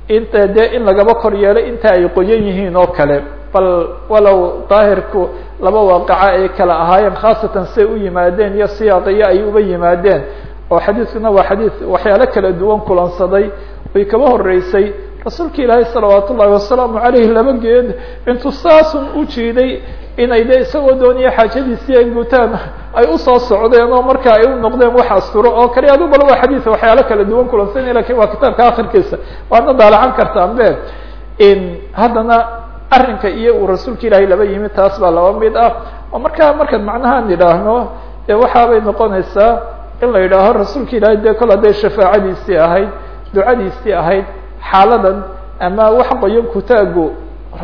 inta dee in lagaba kor yeelay inta ay qoyan yihiin oo kale. Bal walow daahirku laba waaqaca ay kala ahaayeen khaasatan say u yimaadeen iyo siyaaqiyo ay uba yimaadeen oo xadiidkuna waa xadiid waxyaalo kala duwan kulansaday way kaba horeysay rasuulka ilaahay salawaat ullahi wasalaamu aleyh laba geed intuu saasun u jiiday inay de isagoo dooniya xaajadiisii ay gutaan ay u soo socdeen oo marka ay u noqdeen wax asturo oo kale adu bal waa xadiid waxyaalo kala duwan kulansanaya laakiin waa kitaabka akhirkiisa waadna daalacan kartaan be haddana arrinka iyo uu rasuulka ilaahay laba yimi taas baa laba mid ah. Oo markaa markaan macnahaan idhaahno dee waxaabay noqonaysaa in la yidhaaho rasuulka ilaahay dee kol hadday shafaacadiisii ahayd ducadiisii ahayd xaaladan ama wax qoyan kutaagu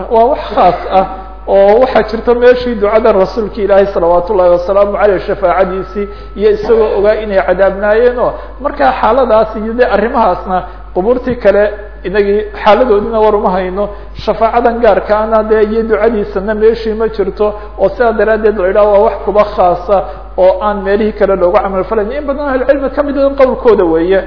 waa wax khaas ah oo waxaa jirta meeshii ducada rasuulka ilaahay salawaat ullahi wasalaamu aleyh shafaacadiisii iyo isagoo ogaa inay cadaabnaayeen oo markaa xaaladaas iyo de arrimahaasna qubuurtii kale inagii xaaladoodina war uma hayno. Shafaacadan gaarkaana dee iyo ducadiisana meeshii ma jirto oo sidaa daraaddeed la idhaha waa wax kuba khaasa oo aan meelihii kale loogu camal falayn. In badan ahlucilmi ka mid qowlkooda weeye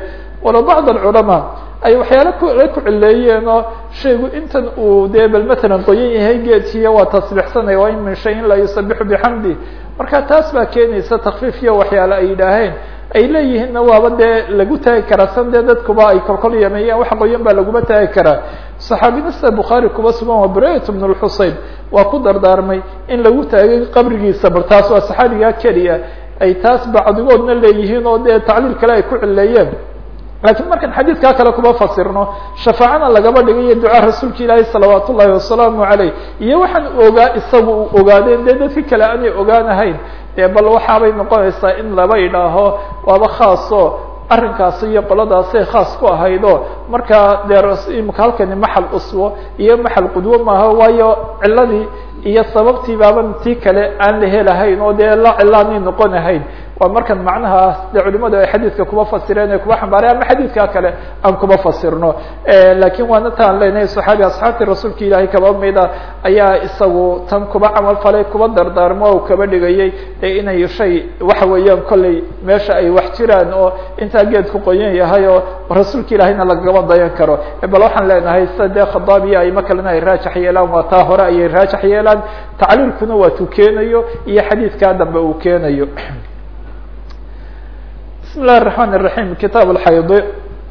walo bacd alculamaa ay waxyaalo kula ku cileeyeen oo shaygu intan uu dee bal qoyan yahay geedkiiya waa tasbixsanaya waa in min shayin laa yusabixu bixamdi marka taas baa keenaysa takfiif iyo waxyaale ay yidhaaheen ay leeyihiinna waaba dee lagu taagi karaa san dee dadkuba ay kolkol yameeyeen wax qoyan baa laguma taagi karaa. Saxaabinista bukhaari kuba sugan waa burayat bn lxuseyn waa ku dardaarmay in lagu taagay qabrigiisa bal taas waa saxaabigaa keliya. Ay taas bacdigoodna leeyihiin oo dee tacliil kale ay ku cileeyeen lakiin markaan xadiidkaa kale kuma fasirno shafaacana lagaba dhigayo ducaa rasuulka ilaahi salawaat ullahi wasalaamu aleyh iyo waxaan ogaa isagu u ogaadeen dee dadki kale aanay ogaanahayn bal waxaabay noqonaysaa in laba idhaaho waaba khaaso arrinkaasi iyo qoladaasay khaas ku ahaydoo markaa dee imika halkani maxal uswo iyo maxal qudwo maaha waayo ciladii iyo sababtii baaban tii kale aan la helahayn oo dee la cilaanay noqonahayn waa markan macnahaas de culimadu ay xadiidka kuba fasireen ay kuba xambaareen ama xadiidka kale aan kuba fasirno. Lakin waana taan leenahay saxaabi asxaabtii rasuulka ilaahay kaba mida ayaa isagu tan kuba camal falay kuba dardaarmo o kaba dhigayay de inay shay waxa weeyaan kolley meesha ay wax jiraan oo intaa geedku qoyan yahay oo rasuulka ilaahayna lagaba dayan karo bal waxaan leenahay sida dee khadaabiya ayma kalena ay raajax yeelaan waa taa hore ayay raajax yeelaan tacliilkuna waa tuu keenayo iyo xadiidkaa dambe uu keenayo bismi illahi الرaحman الرaحيم kitaab اxaydi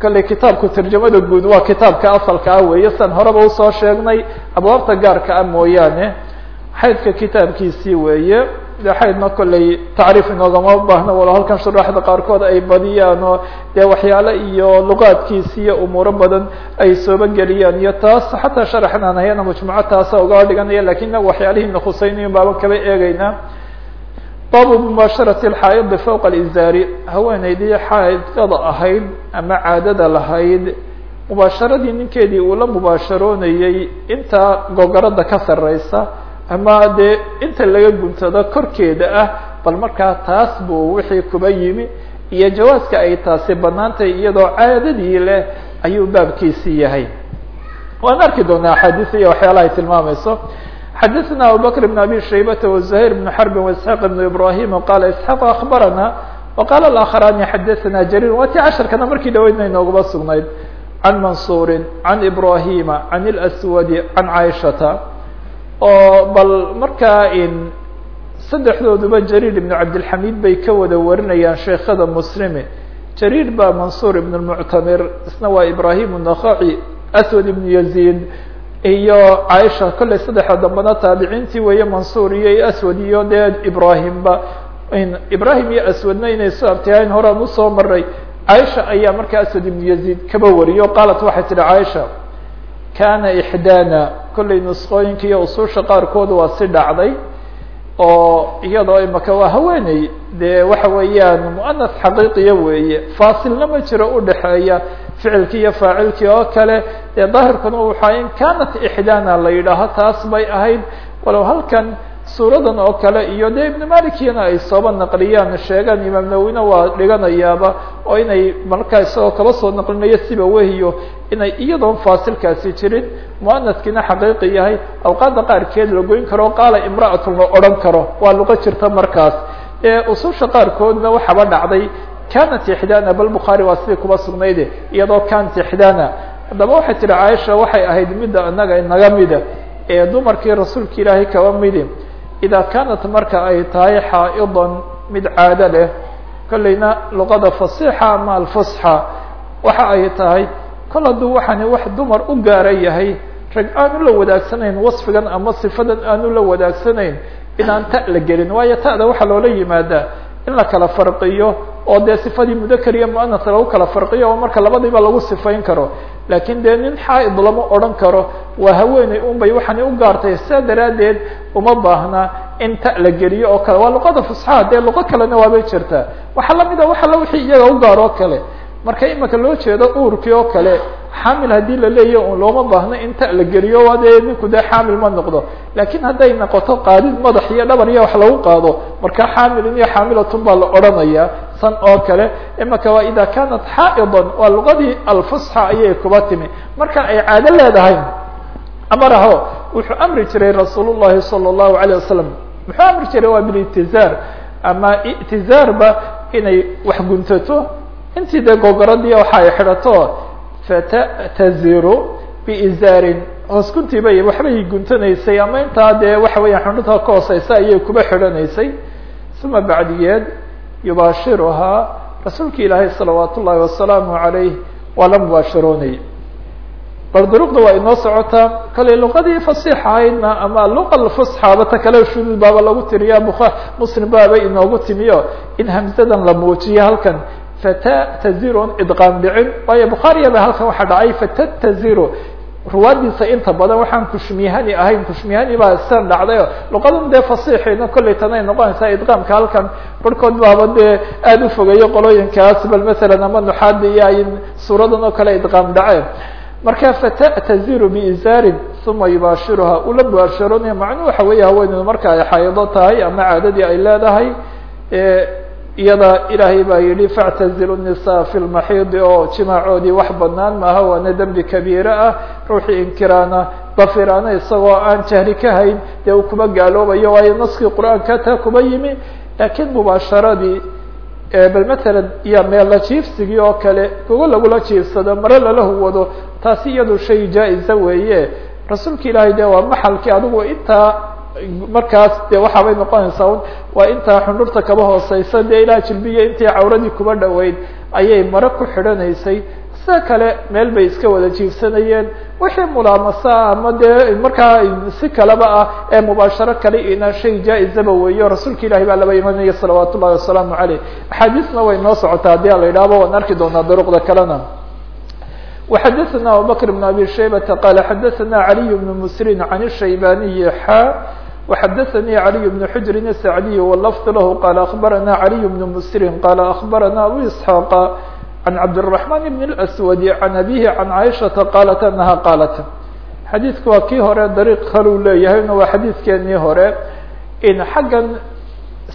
kale kitaabku tarjamada guud waa kitaabka asalka ah weeye san horeba usoo sheegnay abwaabta gaarka ah mooyaane xaydka kitaabkiisii weeye de xaydna kolley tacriif inoogama baahno walo halkan shuraaxda qaarkood ay badiyaan oo dee waxyaale iyo luqaadkiisi iyo umuuro badan ay sooba geliyaan iyo taas xataa sharaxan aan hayana majmuuco taasa uga dhiganaya laakiin inaga waxyaalihiina khusaynayin baaban kaba eegeynaa baabu mubaasharati alxaa'idi fowqa alizaari haweeneydii xaaidada ahayd ama caadada lahayd mubaasharadii ninkeedii uu la mubaasharoonayey inta gogarada ka sareysa ama dee inta laga guntado korkeeda ah bal markaa taas buu wixii kuba yimi iyo jawaaska ay taasi banaantay iyadoo caadadii leh ayuu baabkiisii yahay waan arki doonaa axaadiis iyo waxyaalaha ay tilmaamayso xadثna abubكر بن abي شhaybة وزهير بن حرب واسحاq بن ibrahيم qala اسحاq aخbarana وqala الآkخrani xadثna jrيr waa ti casharkana markii dhaweydna inooguba sugnayd عan mansuri عan ibrahima عan الأswad عan caiشhata oo bal markaa saddexdooduba jariir ibnu cabdilxamiid bay ka wada warinayaan sheekada muslimi. Jariir baa mansuur ibn lmuctamir isna waa ibrahim nakaci aswad ibnu yaziid iyo caaisha kolley saddexda dambena taabiciintii weeye mansuur iyo aswad iyo dee ibrahimba ibrahim iyo aswadna inay saabtihayn horaan u soo maray caaisha ayaa markaa aswad ibnu yaziid kaba wariyo qaalat waxay tihi caaisha kana ixdaana kolley nusqooyinka iyo usuusha qaarkood waa si dhacday oo iyadoo imaka waa haweeney dee waxa weeyaan muanas xaqiiqiya weeye faasilna ma jiro udhexeeya ficilkii iyo faacilkii oo kale dee daahirkuna waxaa in kanat ixdaana la yidhaaho taas bay ahayd walow halkan suuradan oo kale iyo dee ibnu malikiyana ay sooba naqliyaan sheegaan imaam nawina waa dhiganayaaba oo inay markaa isagoo kaba soo naqlinayo siba wehiyo inay iyadoon faasilkaasi jirin muanaskiina xaqiiqi yahay awqaada qaarkeed la goyn karo qaala imra'atun la odhan karo waa luqo jirta markaas. Ususha qaarkoodna waxaba dhacday kanat ixdaana bal bukhaari waa sidii kuba sugnayde iyadoo kanat ixdaana. Haddaba waxay tihi caaisha waxay ahayd midda inaga inaga mida ee dumarkii rasuulka ilaahay kaba midi idaa kanat marka ay tahay xaa'idan mid caado leh kolleyna luqada fasixa ama alfusxa waxa ay tahay kol hadduu waxaani wax dumar u gaara yahay rag aanu la wadaagsanayn wasfigan ama sifadan aanu la wadaagsanayn inaan ta la gelin waayo ta'da waxaa loola yimaadaa in la kala farqiyo oo dee sifadii mudakar iyo muanas lagu kala farqiyo oo marka labadiiba lagu sifayn karo laakiin dee nin xaaid lama odhan karo. Waa haweeney un bay waxaanay u gaartay. Sidaa daraaddeed uma baahna in la geliyo oo kale. Waa luqada fusxaa dee luqo kalena waabay jirtaa. Waxaa la mid a wax alla wixii iyaga u gaar oo kale marka imika loo jeedo uurkii oo kale xaamil haddii la leeya un looma baahno in ta la geliyo waa dee ninku dee xaamil ma noqdo lakin hadday noqoto qaadid madax iyo dhabar iyo wax lagu qaado marka xaamilin iyo xaamilatun baa la odhanaya san oo kale imika waa ida kanat xaa'idan waa luqadii alfusxa ayay kuba timi marka ay caado leedahay amaraho wuxuu amri jiray rasuul llahi salى الlahu عalيه wasalam muxuu amri jiray waa bilitizaar ama itizaarba inay wax guntato intii dee gogoradii waxa ay xidhato fata'taziru biizaarin. Hoos kuntiibay waxbay guntanaysay ama intaa dee waxa weya xundhunta ka hooseysa ayay kuba xidhanaysay. Uma bacdigeed yubaashiruhaa rasuulka ilaahay salawaat ullahi wasalaamu عalayh waa la mubaasharoonayay bal duruqda waa inoo socotaa kale luqadii fasiix ahaydna ama luqa fusxaaba ta kale shuduud baaba lagu tiriya muslim baaba inoogu timiyo in hamsadan la muujiyo halkan fatataziru idqaam dhicin waayo bukhaariya ba halkan waxaa dhacay fatataziru ruwaadiisa inta badan waxaan kushmihani ahayn kushmihani baa san dhacday luqadan dee fasixiina kollay tanay noqonaysaa idqaamka halkan barhkood baaba dee aada u fogeeyo qolooyinkaas bal masalan ama nuxaada iyo ay suuradan oo kale idqaam dhaceen marka fata'taziru biizaarin uma yubaashiruha ula mubaasharoonaya macnuu waxa weeye haweenedu marka ay xaydo tahay ama caadadii ay leedahay iyada ilaahay baa yihi factazilu الnisaa fi lmaxiidi oo jimaacoodii wax banaan maaha waana dembi kabiire ah ruuxii inkiraana dafiraana isagoo aan jahli ka hayn dee uu kuma gaaloobayo waayo naskii qur'aanka taa kuma yimi. Laakiin mubaasharadii bal matalan iyo meel la jiifsigii oo kale gogo lagula jiifsado mare lala huwado taasi iyadu shay jaa-iza weeye. Rasuulka ilaahay de waa maxalkii adigu intaa markaas de waxaabay noqonaysaa un waa intaa xundhurta kaba hooseysa dee ilaa jilbiya intii cawradii kuba dhoweyd ayay mare ku xidhanaysay sida kale meel bay iska wada jiifsanayeen wixii mulaamasa ama dee markaa si kaleba ah ee mubaasharo kale ina shay jaa-izaba weeyo rasuulka ilahi baa laba imanaya salawaat ullahi wasalaamu caleyh axaadiisna way noo socotaa haddii ala yidhahbo waan arki doonaa duruqda kalena وxadثna abubكر بن abي شhaybة qال xadثna عlي بن msrin عن الشhaybaniي xا وxadثnي علي بن حجر السعدي واللفظ لh qال أخبرنا علي بن mسrin qال أخبرنا أbو إسحاq عن عبدالرحمن بن الأسود عن أبيه عن عائشhaةa qالت أنها qالت xadيثku waa kii hore dريق kalu leeyahayna waa xadيثkeenii hore in xaggan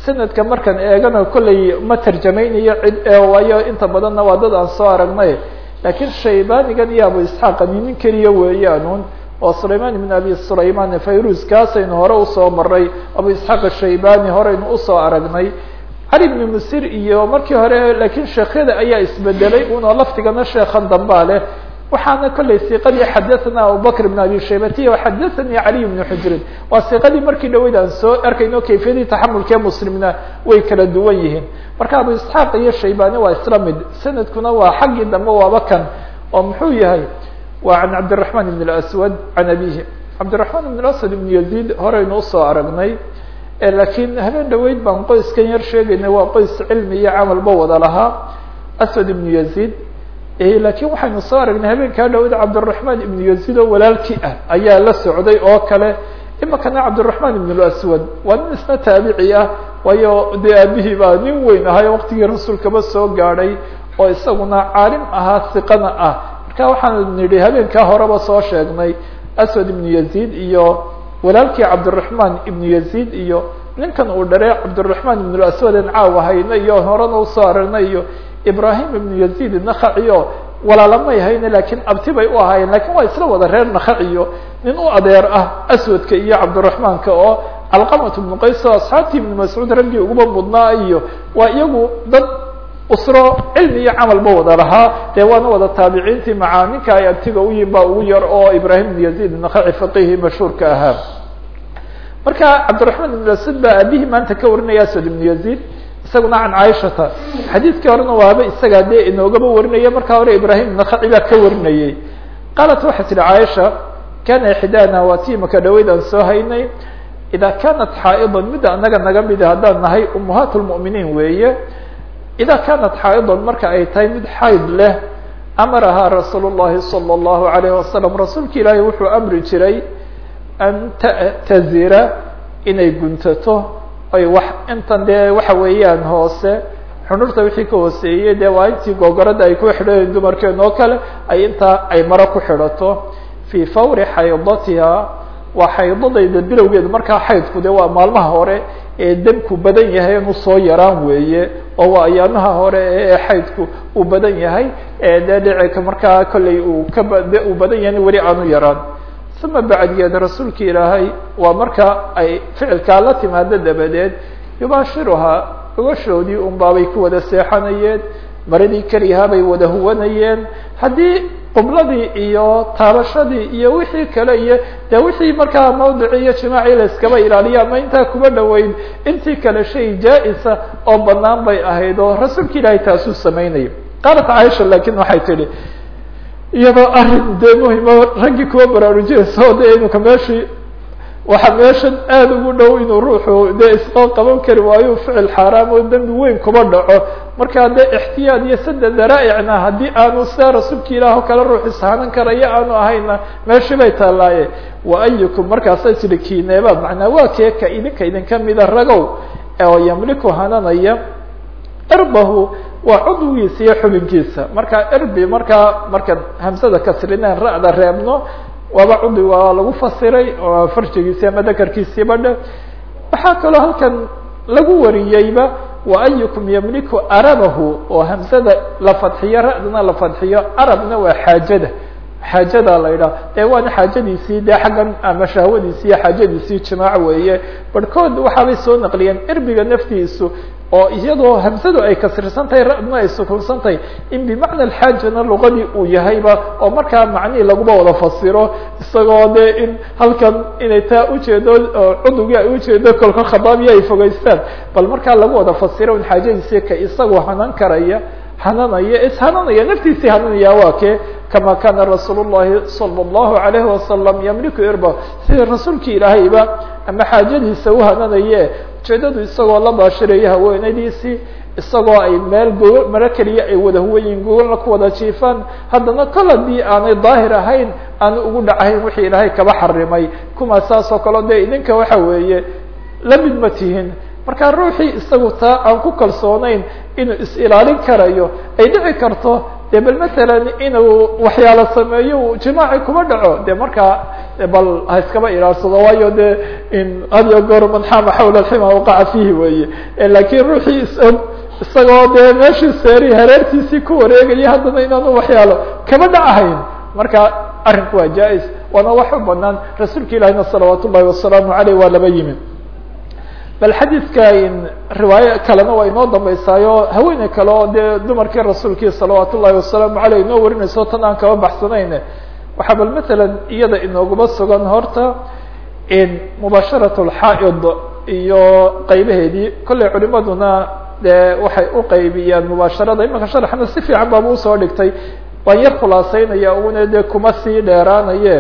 sanadka markaan eegana kolley ma tarjamaynayo cid waayo inta badanna waa dad aan soo aragnay lakiin shaybanigan iyo abu isxaaqani nin keliya weeyaanuun oo sulayman ibn abi sulayman fayrus kaasaynu hore u soo maray abu isxaaq shaybani horeynu u soo aragnay. Cali bni musir iyo markii hore laakiin sheekyada ayaa isbedelay unoo laftigana sheekan dambaa leh. Waxaana kollay siiqadii xadathana abubakr bn abi shaybatiy xadathanii caliy bni xujrin waa siiqadii markii dhaweyd aan soo arkayno kayfiyadii taxamulkee muslimna way kala duwan yihiin. Marka abu isxaaq iyo shaybani waa isla mid. Sanadkuna waa xaggii dambe waaba kan oo muxuu yahay waa can cabdiraحman ibn اaswad can abihi cabdiraحman ibn aswad ibn yaziid horeynu usoo aragnay laakiin habeen dhaweyd baan qoyskan yar sheegaynay waa qoys cilmi iyo camalba wada lahaa aswad ibn yaziid lakiin waxaynu soo aragnay habeenkaa dhaweyd cabdiraحman ibn yaziid oo walaalkii ah ayaa la socday oo kale imakana cabdiraحman ibn aswad waa nin isna taabici ah waayo dee aabihii baa nin weyn ahay waqtigii rasuulkaba soo gaadhay oo isaguna caalim ahaa siqana ah marka waxaan nidhi habeenkaa horeba soo sheegnay aswad ibnu yaziid iyo walaalkii cabdiraxmaan ibnu yaziid iyo ninkan uu dharay cabdiraxmaan ibn aswad ibnulaswadan caaw hayna iyo horena soo aragna iyo ibraahim ibnu yaziid nakaciyo walaalamay hayna laakiin abti bay u ahaayeen lakiin waa isla wada reer nakhaciyo nin u adeer ah aswadka iyo cabdiraxmaanka oo alqamat ibn qays oo ibn ibnu mascuud raggii uguba mudnaa iyo waa iyagu dad usro cilmi iyo camalba wada lahaa dee waana wada taabiciintii macaa ninka ay abtiga u yihiin baa ugu yar oo ibrahim ibn yaziid nakaci faqihi mashhuurka ahaa marka cabdiraحman ibn asad baa aabihii maanta ka warinaya aswad ibnu yaziid isaguna can caaishata. Xadiidkii horena waaba isagaa dee inoogaba warinaya. Markaa hore ibrahim nakaci baa ka warinayey qaalat waxay tihi caaisha kana ixdaana waa tii soo haynay. Ida kanat xaa'idan midda anaga naga midi haddaan nahay umuhaat lmu'miniin weeye ida kanat xaa'idan marka ay tahay mid xayd leh amarahaa rasuul الlahi salى الlahu عalayh wasalam rasuulka ilaahay wuxuu amri jiray an ta'tazira inay guntato ay wax intan dee waxa weeyaan hoose xunurta wixii ka hooseeyey dee waa intii googorada ay ku xidhayen dumarkeen oo kale ay intaa ay maro ku xidhato fii fawri xaydatiha waa xaydadayda bilowgeeda markaa xaydku de waa maalmaha hore ee demku badan yahay inu soo yaraan weeye oo waa ayaamaha hore ee xaydku uu badan yahay dee dhicika markaa kollay uu kab uu badan yahay weli aanu yaraan. Uma bacdigeed rasuulka ilaahay waa marka ay ficilkaa la timaado dabadeed yubaashiruhaa ogashoodii un baabay ku wada seexanayeen maradii keliyahaa bay wada huwanayeen. Haddii qubladii iyo taabashadii iyo wixii kale iyo de wixii markaa mawdici iyo jimaaci la iskaba ilaaliya ama intaa kuba dhoweyn intii kale shay jaa-isa oo banaan bay ahayd oo rasuulka ilaahay taasuu samaynaya qaalat caaisha laakiin waxay tihi iyadoo arrin dee muhimo raggii kuwa baraarujinaysa o de inuka meeshii waxaa meeshan aada ugu dhow inuu ruuxu dee isqoo qaban kari waayo ficil xaaraam oo dembi weyn kuba dhaco. Markaa dee ixtiyaad iyo sada daraaicna haddii aanu sidaa rasuulka ilaah oo kale ruux ishaanan karaya aanu ahayna meeshii bay taallaaye wa ayukum markaasa tiri kineeba macnaa waa kee ka idinka idinka mida ragow oo yamliku hananaya irbahu waa cudwigiisa iyo xubinkiisa. Marka irbi markaa markaan hamsada kasrineen ra'da reebno waaba cudwi waa lagu fasiray oo farjigiisi ama dakarkiisiiba waxaa kaloo halkan lagu wariyeyba wa ayukum yamliku arabahu oo hamsada la fadxiyo ra'dana la fadxiyo arabna waa xaajada. Xaajada la yidhaha ee waana xaajadiisii dee xaggan ama shahwadiisii xaajadiisii jimaac weeye. Barhkood waxaabay soo naqliyeen irbiga naftiisu oo iyadoo hamsadu ay kasirsan tahay ra'duna ay sukunsan tahay in bimacna alxaajana luqadii uu yahayba oo markaa macnihii laguba wada fasiro isagoo dee in halkan inay taa ujeedo cudugii ay ujeedo kolka khadaabiya ay fogeystaan bal markaa lagu wada fasiro in xaajadiisii ka isagoo hanan karaya hananaya ishananaya naftiisii hananaya waa kee kama kana rasuul llahi salى اllahu alayhi wasalam yamliku irba sida rasuulki ilaahayba ama xaajadiisa u hananaye ujeedadu isagoo la baashiraya haweenadiisii isagoo ay meel go maro keliya ay wada huwayiin gogolna ku wada jiifaan haddana kol haddii aanay daahir ahayn aanu ugu dhacahayn wixii ilaahay kaba xarimay kuma saas oo kaleo dee idinka waxa weeye la mid ma tihin. Marka ruuxii isagu taa aan ku kalsoonayn inuu is-ilaalin karayo ay dhici karto de bal matalan inuu waxyaalo sameeyo jimaaci kuma dhaco de markaa bal ha iskaba ilaalsado waayo de in hadiyo goor man xama xawla alxima waqaca fihi weye laakiin ruuxii is-og isagoo dee meeshii seeri hareertiisii ku wareegaya haddana inaanu waxyaalo kama dhacahayn. Marka arrinku waa jaa-is waana wax banaan rasuulka ilahina salawaat wasalaamu aleyh waa laba yimid bal xadiidka riwaayo kalena waa inoo dambeysaayo haweeney kale oo dee dumarkii rasuulkii salawaat ullahi wasalaamu aleyh inoo warinayso tan aan kaba baxsanayn. Waxaa bal matalan iyada inooguma sugan horta mubaasharat lxaa-id iyo qeybaheedii kolley culimaduna dee waxay u qeybiyaan mubaasharada. Imanka sharaxna si fiican baaba u soo dhigtay. Waan yar khulaaseynaya una dee kuma sii dheeraanaye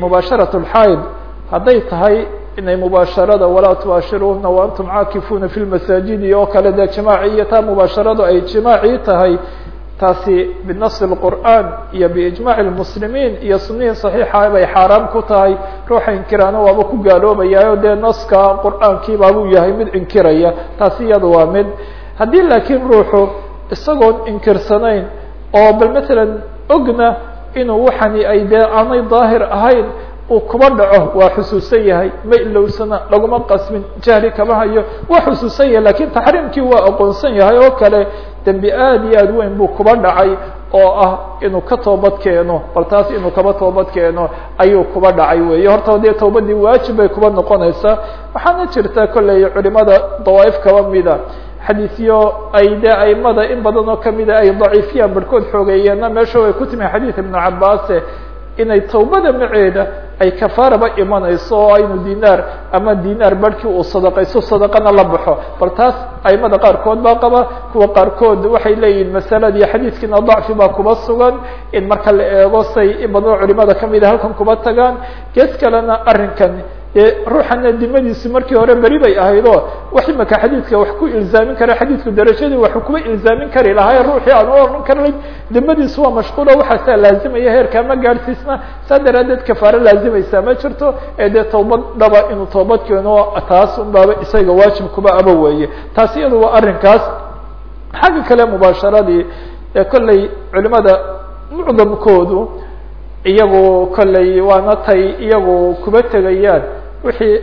mubaasharat lxaa-id hadday tahay inay mubaasharada walaa tubaashiruhna waantum caakifuuna fi lmasaajidi oo kale dee jimaaci iyo taa mubaasharadu ay jimaacii tahay taasi binafsi اlqur'aan iyo biijmaac اlmuslimiin iyo sunihii saxiixa bay xaaraam ku tahay ruuxa inkiraana waaba ku gaaloobayaa o dee naska qur'aankii baabuu yahay mid inkiraya taasi iyada waa mid haddii laakiin ruuxu isagoon inkirsanayn oo bal matalan ogna inuu waxani ay dee aanay daahir ahayn uu kuba dhaco waa xusuusan yahay. Ma ilowsana laguma qasmin. Jahli kama hayo. Waa xusuusan yahay laakiin taxriimkii waa aqoonsan yahay oo kale dembi aad iyo aad weyn buu kuba dhacay oo ah inuu ka toobad keeno bal taas inuu kaba toobad keeno ayuu kuba dhacay weeye. Horta dee tawbadii waajib bay kuba noqonaysaa. Waxaana jirta kolley culimada dawaaif kaba mida. Xadiisyo ay dee aimada in badan oo kamida ay daciifiyaan barhkood xoogeeyeenna meesha way ku timi xadiid ibnu cabaase inay tawbada maceeda ay kafaaraba imanayso oo aynu dinaar ama dinaar barhkii uu sadaqayso sadaqana la baxo. Bal taas aimada qaarkood baa qaba. Kuwa qaarkood waxay leeyihiin masaladii xadiidkiina dacfi baa kuba sugan. In marka la eego say in badanoo culimada kamida halkan kuba tagaan. Gees kalena arrinkan ruuxana dimadiisu markii hore beri bay ahayd oo wax xadiidka wax ku ilzaamin kara xadiidku darajadii waxuu kuba ilzaamin kari lahaa ruuxii aan oran karnay dimadiisu waa mashquulo waxaasaa laazimaya heerkaa ma gaadhsiisna saa daraadeed kafaaro laazimaysaa ma jirto? Ee dee tawbad dhaba inuu toobad keeno taas un baaba isaga waajib kuba aba weeye. Taas iyadu waa arrinkaas xagga kale mubaasharadii kolley culimada mucdamkoodu iyagu kolley waana tay iyagu kuba tegayaan wixii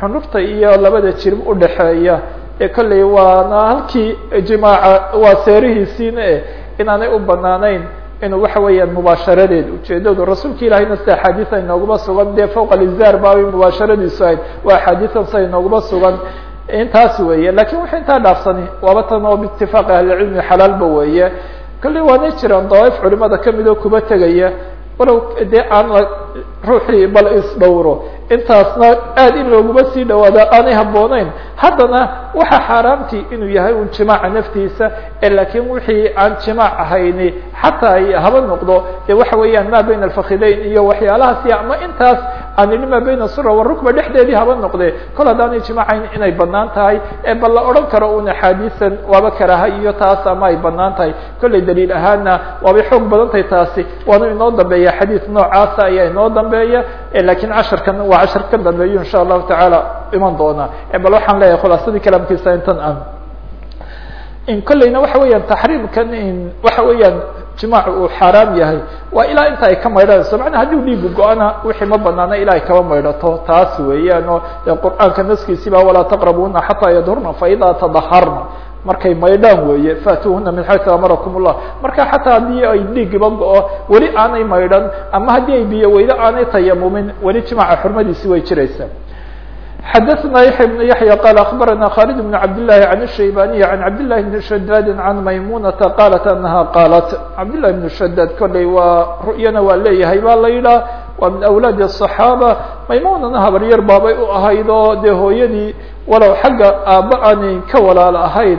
xunufta iyo labada jirib udhaxeeya ee kolley waana halkii jimaaca waa seerihiisiina eh inaanay u banaanayn inuu waxa weeyaan mubaasharadeed ujeedadu rasuulka ilahayna sida axaadiisa inooguma sugan dee fawqa lizaar baabay mubaasharadiisu ahayd waa axaadiisan sida inooguma sugan. Intaas weeye laakiin wixii intaa dhaafsani waaba tan oo biitifaaqi ahlicilmi xalaalba weeye. Kolley waanay jiraan dawaaif culimada ka mid oo kuba tegaya walow dee aan ruuxii bal isdhowro. Intaasna aad in looguma sii dhawaado aanay habbooneyn haddana waxa xaaraamtii inuu yahay un jimaaca naftiisa laakiin wixii aan jimaac ahayni xataa ay haba noqdo dee waxa weeyaan ma bayna alfakidayn iyo waxyaalahaasi ama intaas aan idhi ma bayna sura warukba dhexdeedii haba noqde. Kol haddaanay jimaacayn inay bannaan tahay bal la odhan karo un axaadiisan waaba karaha iyo taas ama ay bannaan tahay. Kollay daliil ahaana waabay xoog badan tahay taasi. Waana inoo dambeeya xadiis noocaasa ayaa inoo dambeeya lakiin casharkan waa cashar ka dambeeyo insha allahu tacaala iman doona bal waxaan leeyahay khulaasadii kalaamkiisa intan an in kollayna waxa weeyaan taxriimkan in waxa weeyaan jimaacu uu xaaraam yahay waa ilaa inta ay ka maydhanayso macnaa haddii dhiigu go-ana wixii ma banaana ilaa ay kaba maydhato. Taas weeyaan oo qur'aanka naskiisiba walaa taqrabuna xataa yadhurna faidaa tadaharna markay maydhaan weeye faatuuhuna min xaysu amarakum ullah marka xataa haddii ay dhiigiba go-o weli aanay maydhan ama haddii ay biyo weydo aanay tayamumin weli jimaaca xurmadiisi way jiraysaa xdثna yaحya بن yaحyى qال أخbarana khالد بن cabd للahi عن الشhaybaniي عan cabd للahi بن shadاd عan maymunata qalat anaha qaalat cabd لlahi بن shadاd kolley waa ru'yana waa leeyahay ba la yidhaah waa min awlaadi asaxaaba maymunana habaryar baabay u ahayd oo dee hooyadii walow xagga aabba aanay ka walaal ahayd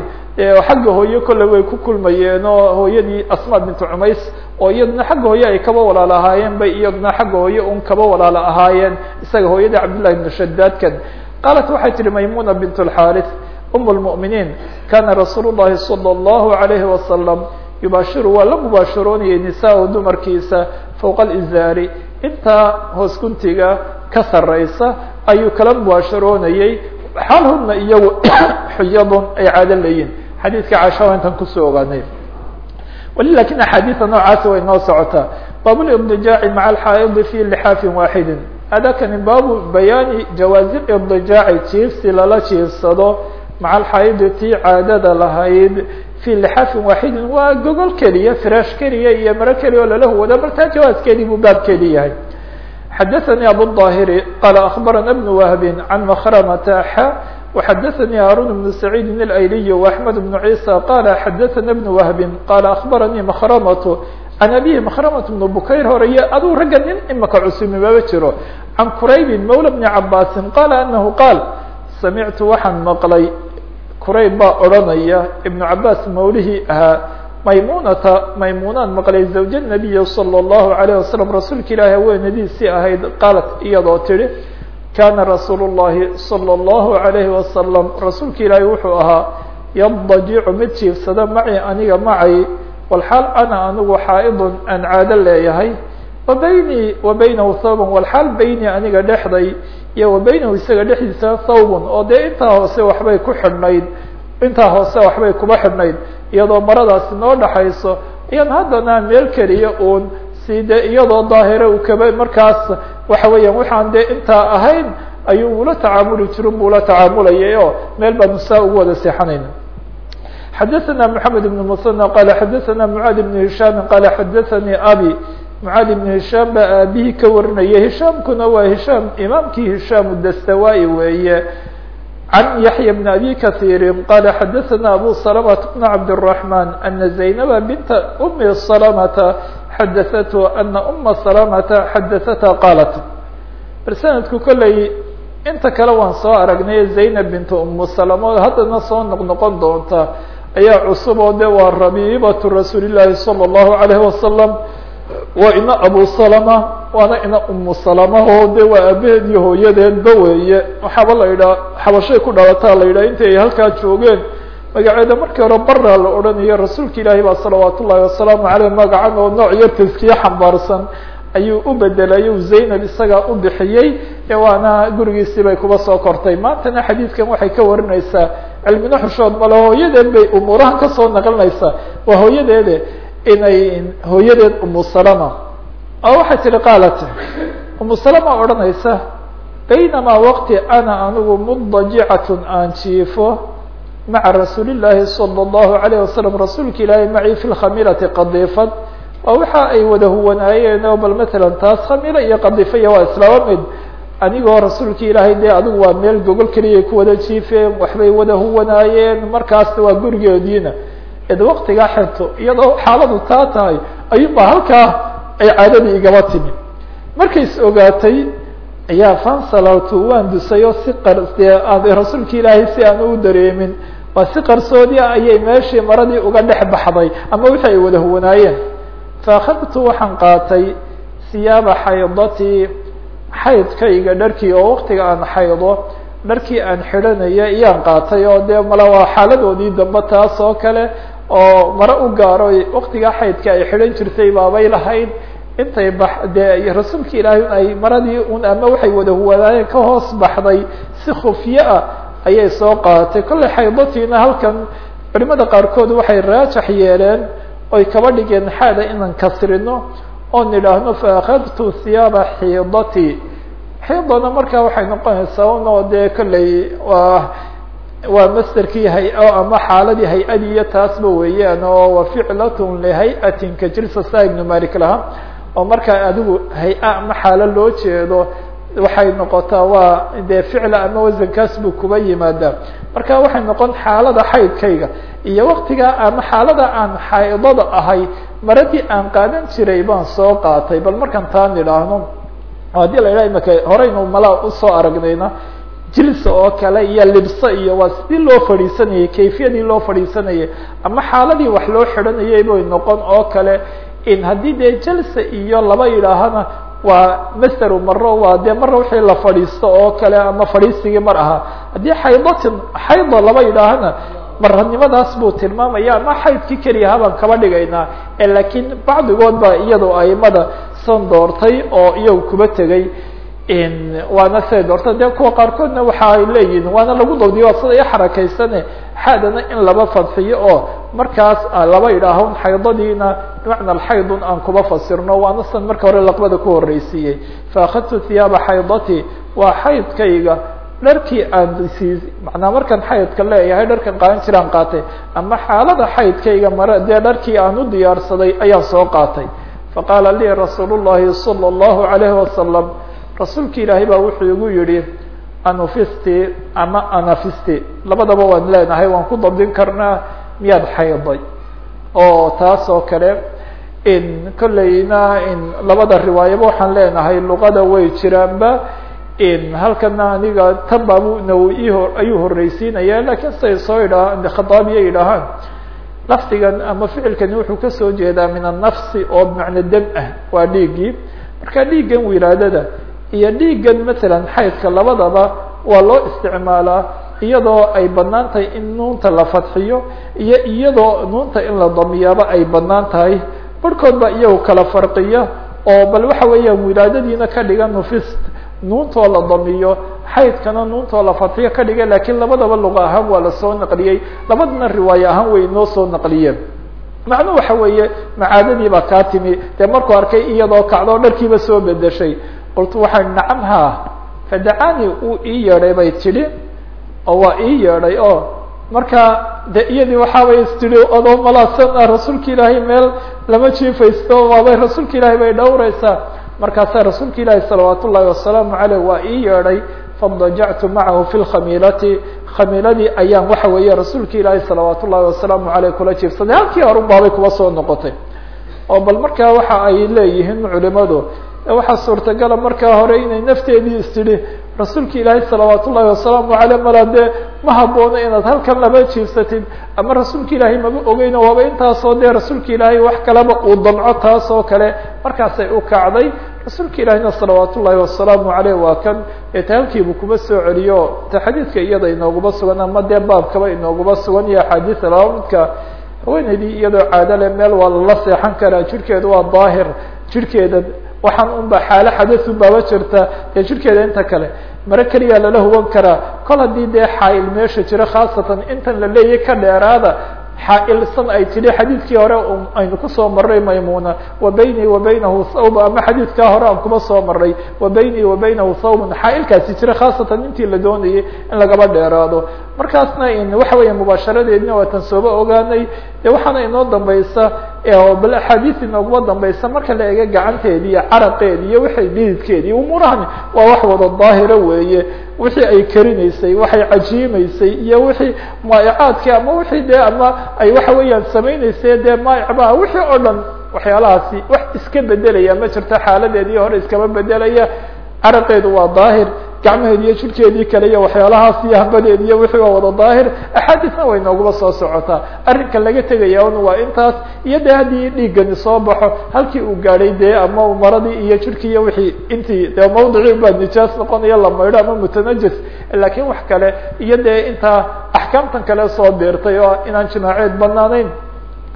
xagga hooye kolley way ku kulmayeen oo hooyadii asmaa bintu cumays oo iyaduna xagga hooye ay kaba walaal ahaayeen bay iyaduna xagga hooye un kaba walaal ahaayeen isaga hooyadii cabdillahi bnu shadaadkan qaalat waxay tidhi maymuna bint lxaarith um lmuminiin kana rasuul llahi sala allahu alayhi wasalam yubaashiru waa la mubaashiroonayay nisaa-u dumarkiisa fowqa alizaari intaa hoos guntiga ka saraysa ayuu kala mubaasharoonayay xaalhudna iyagu *coughs* xuyadun ay caado leeyihiin xadiidka cashaa intan ku soo ogaanay wali laakiin axaadiida noocaasi way noo socotaa. Baabulibdijaaci maca alxaa'idi fi lixaafin waaxidin. Adakani baabu bayaani jawaazi ibdijaaci jiifsi lala jiifsado. Maca alxaa'idi tii caadada lahayd fi lixaafin waaxidin waa gogol keliya firaash keliya iyo maro keliya oo lala huwado bal taa jawaaskeedii buu baabkeedi yahay xadaثnي abu الظاhiri qال أخbarana بن وهb عan مkrmta x وxadaثnي hاrun بن سعيid الأyliي وأحmed بن عيسى qال xadaثna بن وهb qال أخbarnي مkrmة عan abيه مkrmة بن bukayr horeeye aduu ragga nin imaka cusumi maba jiro عan qurayb mولى بن cabاsi qال أنه qاal samictu waxaan maqlay qurayb baa odranaya iبن cabاs mawlihii ahaa maymunata maymunaan maqlay zawja nabiya salى اllahu alayه wasalam rasuulka ilaahi haweenadiisii ahayd qaalat iyadoo tidhi kana rasuul اllahi salى اllahu alayhi wasalam rasuulka ilaahi wuxuu ahaa yadajicu mid jiifsada maci aniga macay walxaal ana anigu xaa'idun aan caado leeyahay wa baynii wa baynahu thawban walxaal beynii aniga dhexday iyo wa baynahu isaga dhexdiisa thawbun oo dee intaa hoose waxbay ku xidhnayd intaa hoose waxbay kuba xidhnayd iyadoo maradaasi noo dhaxayso iyan haddana meel keliya uun si de iyadoo daahire uu kaba markaas waxa weeyaan waxaan dee intaa ahayn ayuu ula tacaamuli jirin bu ula tacaamulayay oo meel baanu saa ugu wada seexanayna xadaثna mحamed بن mثنى qal xadaثna mعaad بن هisham qal xadaثnii abi mعaad بن هisham ba aabihii ka warinaya hishaamkuna waa hishaam imaamkii hishaam dastawai weeye عن يحيى بن أbي كثير قال xdثna أbو سلمة بن عبد الرحمن أن زينب بنت أم سلمة xdثته أن أم سلمة xdثتha qالت bal سندku kolley inta kale waan soo aragnay زaynب بنت أم سلمة haddana soo noqnoqon doonta ayaa cusub oo de waa ربيبة رasuuل اللahi صلى الله عليه وسلم waa ina abu salama waana ina umu salama oo de waa aabaheed iyo hooyadeedba weeye. Waxaaba la yidhaha xabashay ku dhalataa la yidhaha inta ay halkaa joogeen. Magaceeda markii hore bara la odhanayo rasuulka ilaahi baa salawaat ullahi wasalaamu caleyh magacan oo nooc yar taskiye xambaarsan ayuu u bedelay zaynab isagaa u bixiyey waana gurigiisii bay kuba soo kortay. Maantana xadiidkan waxay ka warinaysaa cilmina xushood male hooyadeed bay umuurahan ka soo naqlinaysaa. Waa hooyadeede inay hooyadeed umu salama. Oo waxay tihi qaalat umu salama odhanaysa baynamaa waqti ana anigu mudajicatun aan jiifo maca rasuuli llaahi salى اllahu alayh wasalam rasuulka ilaahay macii fi lkhamilati qadiifad waa waxa ay wada huwanaayeen oo bal matalan taas khamilo iyo qadiifaya waa islaaba mid. Anigoo rasuulka ilaahay dee adigu waa meel gogol keliyay ku wada jiifeen waxbay wada huwanaayeen markaas waa gurigeediina id waktigaa xirto iyadoo xaaladu taa tahay ayuunba halkaa ay caadadii igaba timi markays ogaatay ayaa fansalawtu waan dusay oo si qar dee rasuulka ilaahay si aan u dareemin waa si qarsoodi ah ayay meeshii maradii uga dhex baxday ama wixii ay wada huwanaayeen. Faakadtu waxaan qaatay siyaaba xaydatii xaydkayga dharkii oo waktiga aan xaydo dharkii aan xidhanaya iyaan qaatay oo dee mala waa xaaladoodii dambe taas oo kale oo mare u gaaro waktigaa xaydka ay xidhan jirtay baabay lahayd intay ba dee rasuulka ilaahay ay maradii un ama waxay wada huwanaayeen ka hoos baxday si khufye ah ayay soo qaadatay kollay xaydatiina halkan culimada qaarkood waxay raajax yeeleen oy kaba dhigeen xaada inaan kasrino oon idhaahno faakadtu hiyaaba xiidati. Xiidana markaa waxay noqonaysaa unoo dee kollay waa masterkii hay'o ama xaaladii hay'adii iyo taasba weeyaan oo wa ficlatun lihay-atin ka jirsa saa malik laha. Oo markaa adigu hay'a ama xaalo loo jeedo waxay noqotaa waa dee ficla ama wasankaas buu kuba yimaadaa. Marka waxay noqon xaalada xaydkayga iyo waktigaa ama xaalada aan xaydada ahay maradii aan qaadan jiray baan soo qaatay. Bal markaan taan idhaahno haddii la idhaha imaka horeynu malaa u soo aragnayna jilsa oo kale iyo libso iyo waa sidii loo fadhiisanayay kayfiyadii loo fadhiisanayay ama xaaladii wax loo xidhanayay bay noqon oo kale. In haddii dee jalsa iyo laba yidhaahana waa masteru maro waa dee marra wixii la fadhiisto oo kale ama fadhiisigii mar ahaa. Haddii xaydatin xayda laba yidhaahana maranimadaas buu tilmaamaya ama xaydkii keliyaha baan kaba dhigaynaa. Laakiin bacdigood ba iyadoo aimada san doortay oo iyagu kuba tegay waana say doorta dee kuwa qaarkoodna waxa ay leeyihiin waana lagu dawdiyo waa sida i xarakaysane. Xaadana in laba fadxiyo oo markaas laba idhaahon xaydadiina bimacna xaydun aan kuba fasirno waana san marka hore laqbada ku horeysiiyey faakadtu hiyaaba xaydati waa xaydkayga dharkii aan sii manaa markaan xaydka leeyahay dharkan qaadan jiraan qaatay. Ama xaalada xaydkayga mare dee dharkii aan u diyaarsaday ayaan soo qaatay. Faqaala lii rasuul llahi salى اllahu alayhi wasalam rasuulka ilaahay baa wuxuu igu yihi anufisti ama anafisti labadaba waan leenahay waan ku dabdin karnaa miyaad xayday? Oo taas oo kale in kolleyna in labada riwaayaba waxaan leenahay luqada way jiraanba in halkana aniga tan baabu nawi ayuu horeysiinaya lakiin siday soo idhaa khataabiya yidhaahaan lafdigan ama ficilkani wuxuu ka soo jeedaa min annafsi oo bimacna dam ah waa dhiiggii. Marka dhiiggan wilaadada iyo dhiiggan masalan xaydka labadaba waa loo isticmaalaa iyadoo ay bannaan tahay in nuunta la fadxiyo iyo iyadoo nuunta in la damiyaaba ay bannaan tahay. Barhkood baa iyagu kala farqiya oo bal waxa weeyaan wilaadadiina ka dhiga nufist nuuntoo la damiyo xaydkana nuuntoo la fadxiyo ka dhiga lakiin labadaba luqa ahaan waa la soo naqliyey. Labadana riwaaye ahaan way noo soo naqliyeen. Macnu waxa weeye macaadadii baa kaa timi. Dee markuu arkay iyadoo kacdoo dharkiiba soo bedeshay qultu waxaa nacam ha fadacani uu ii yeedhay bay tidhi oo waa ii yeedhay oo marka de iyadii waxaabay istidhi adoo malaasan ah ilaahay meel lama jiifaysto waabay rasuulka ilaahay bay dhowreysaa markaasaa rasuulka ilaahi salawaat ullahi wasalaamu aleyh waa ii yeedhay fadajactu macahu fi lkhamiilati khamiiladii ayaan waxa weeye rasuulka ilaahi salawaat ullahi wasalaamu aleyh kula jiifsaday halkii horun baabay kuba soo noqotay oo bal markaa waxa ay leeyihiin culimadu waxaa suurtagala markaa hore inay nafteedii istidhi rasuulka ilaahay salawaat ullahi wasalaamu aleyh mala dee ma haboono inaad halkan laba jiifsatid ama rasuulka ilaahay maba ogeyno waaba intaasoo dee rasuulka ilaahay wax kaleba uu damco taas oo kale. Markaasay u kacday rasuulka ilaahiyna salawaat ullahi wasalaamu aleyh waa kan eta halkiibu kuba soo celiyo. Ta xadiidka iyada inooguma sugan ama dee baabkaba inooguma sugan iyo axaadiisa laba midka haweeneydii iyadoo caadale meel waa lala seexan karaa jirkeedu waa daahir jirkeeda waxaan unba xaalo xadaثun baaba jirta dee jirkeeda inta kale. Mare keliyaa lala huban karaa. Kol haddii dee xaail meesha jiro khaasatan intan la leeyay ka dheeraada xaailsan ay tidhi xadiidkii hore aynu ku soo maray maymuna wa baynii wa baynahu thawba ama xadiidkaa hore aan kuma soo maray wa baynii wa baynahu thawban xaailkaasi jira khaasatan intii la doonayay in lagaba dheeraado. Markaasna waxa weya mubaasharadeedina waa tan sooba ogaanay. De waxaana inoo dambaysa bal axaadiis inooguma dambaysa marka la ega gacanteedi iyo caraqeedi iyo wixay dhididkeedi umuurahani waa wax wada daahira weeye wixii ay karinaysay waxay cajiimaysay iyo wixii maa'icaadki ama wixii dee ama ay waxa weeyaan samaynaysay dee maayicba wixii oo dhan waxyaalahaasi wax iska bedelaya ma jirto xaaladeedii hore iskama bedelaya caraqeedu waa daahir gacmaheedi iyo jirkeedii kale iyo waxyaalahaas iyo hambadeedi iyo wixii waa wada daahir axaadiisna way nooguba soo socotaa. Arrinka laga tegaya un waa intaas iyo dee haddii dhiiggani soo baxo halkii uu gaadhay dee ama maradii iyo jirkii iyo wixii intii dee mawdicii baa nijaas noqonaya la maydho ama mutanajis. Laakiin wax kale iyo dee intaa axkaamtan kale soo beertay oo inaan jimaaceed banaanayn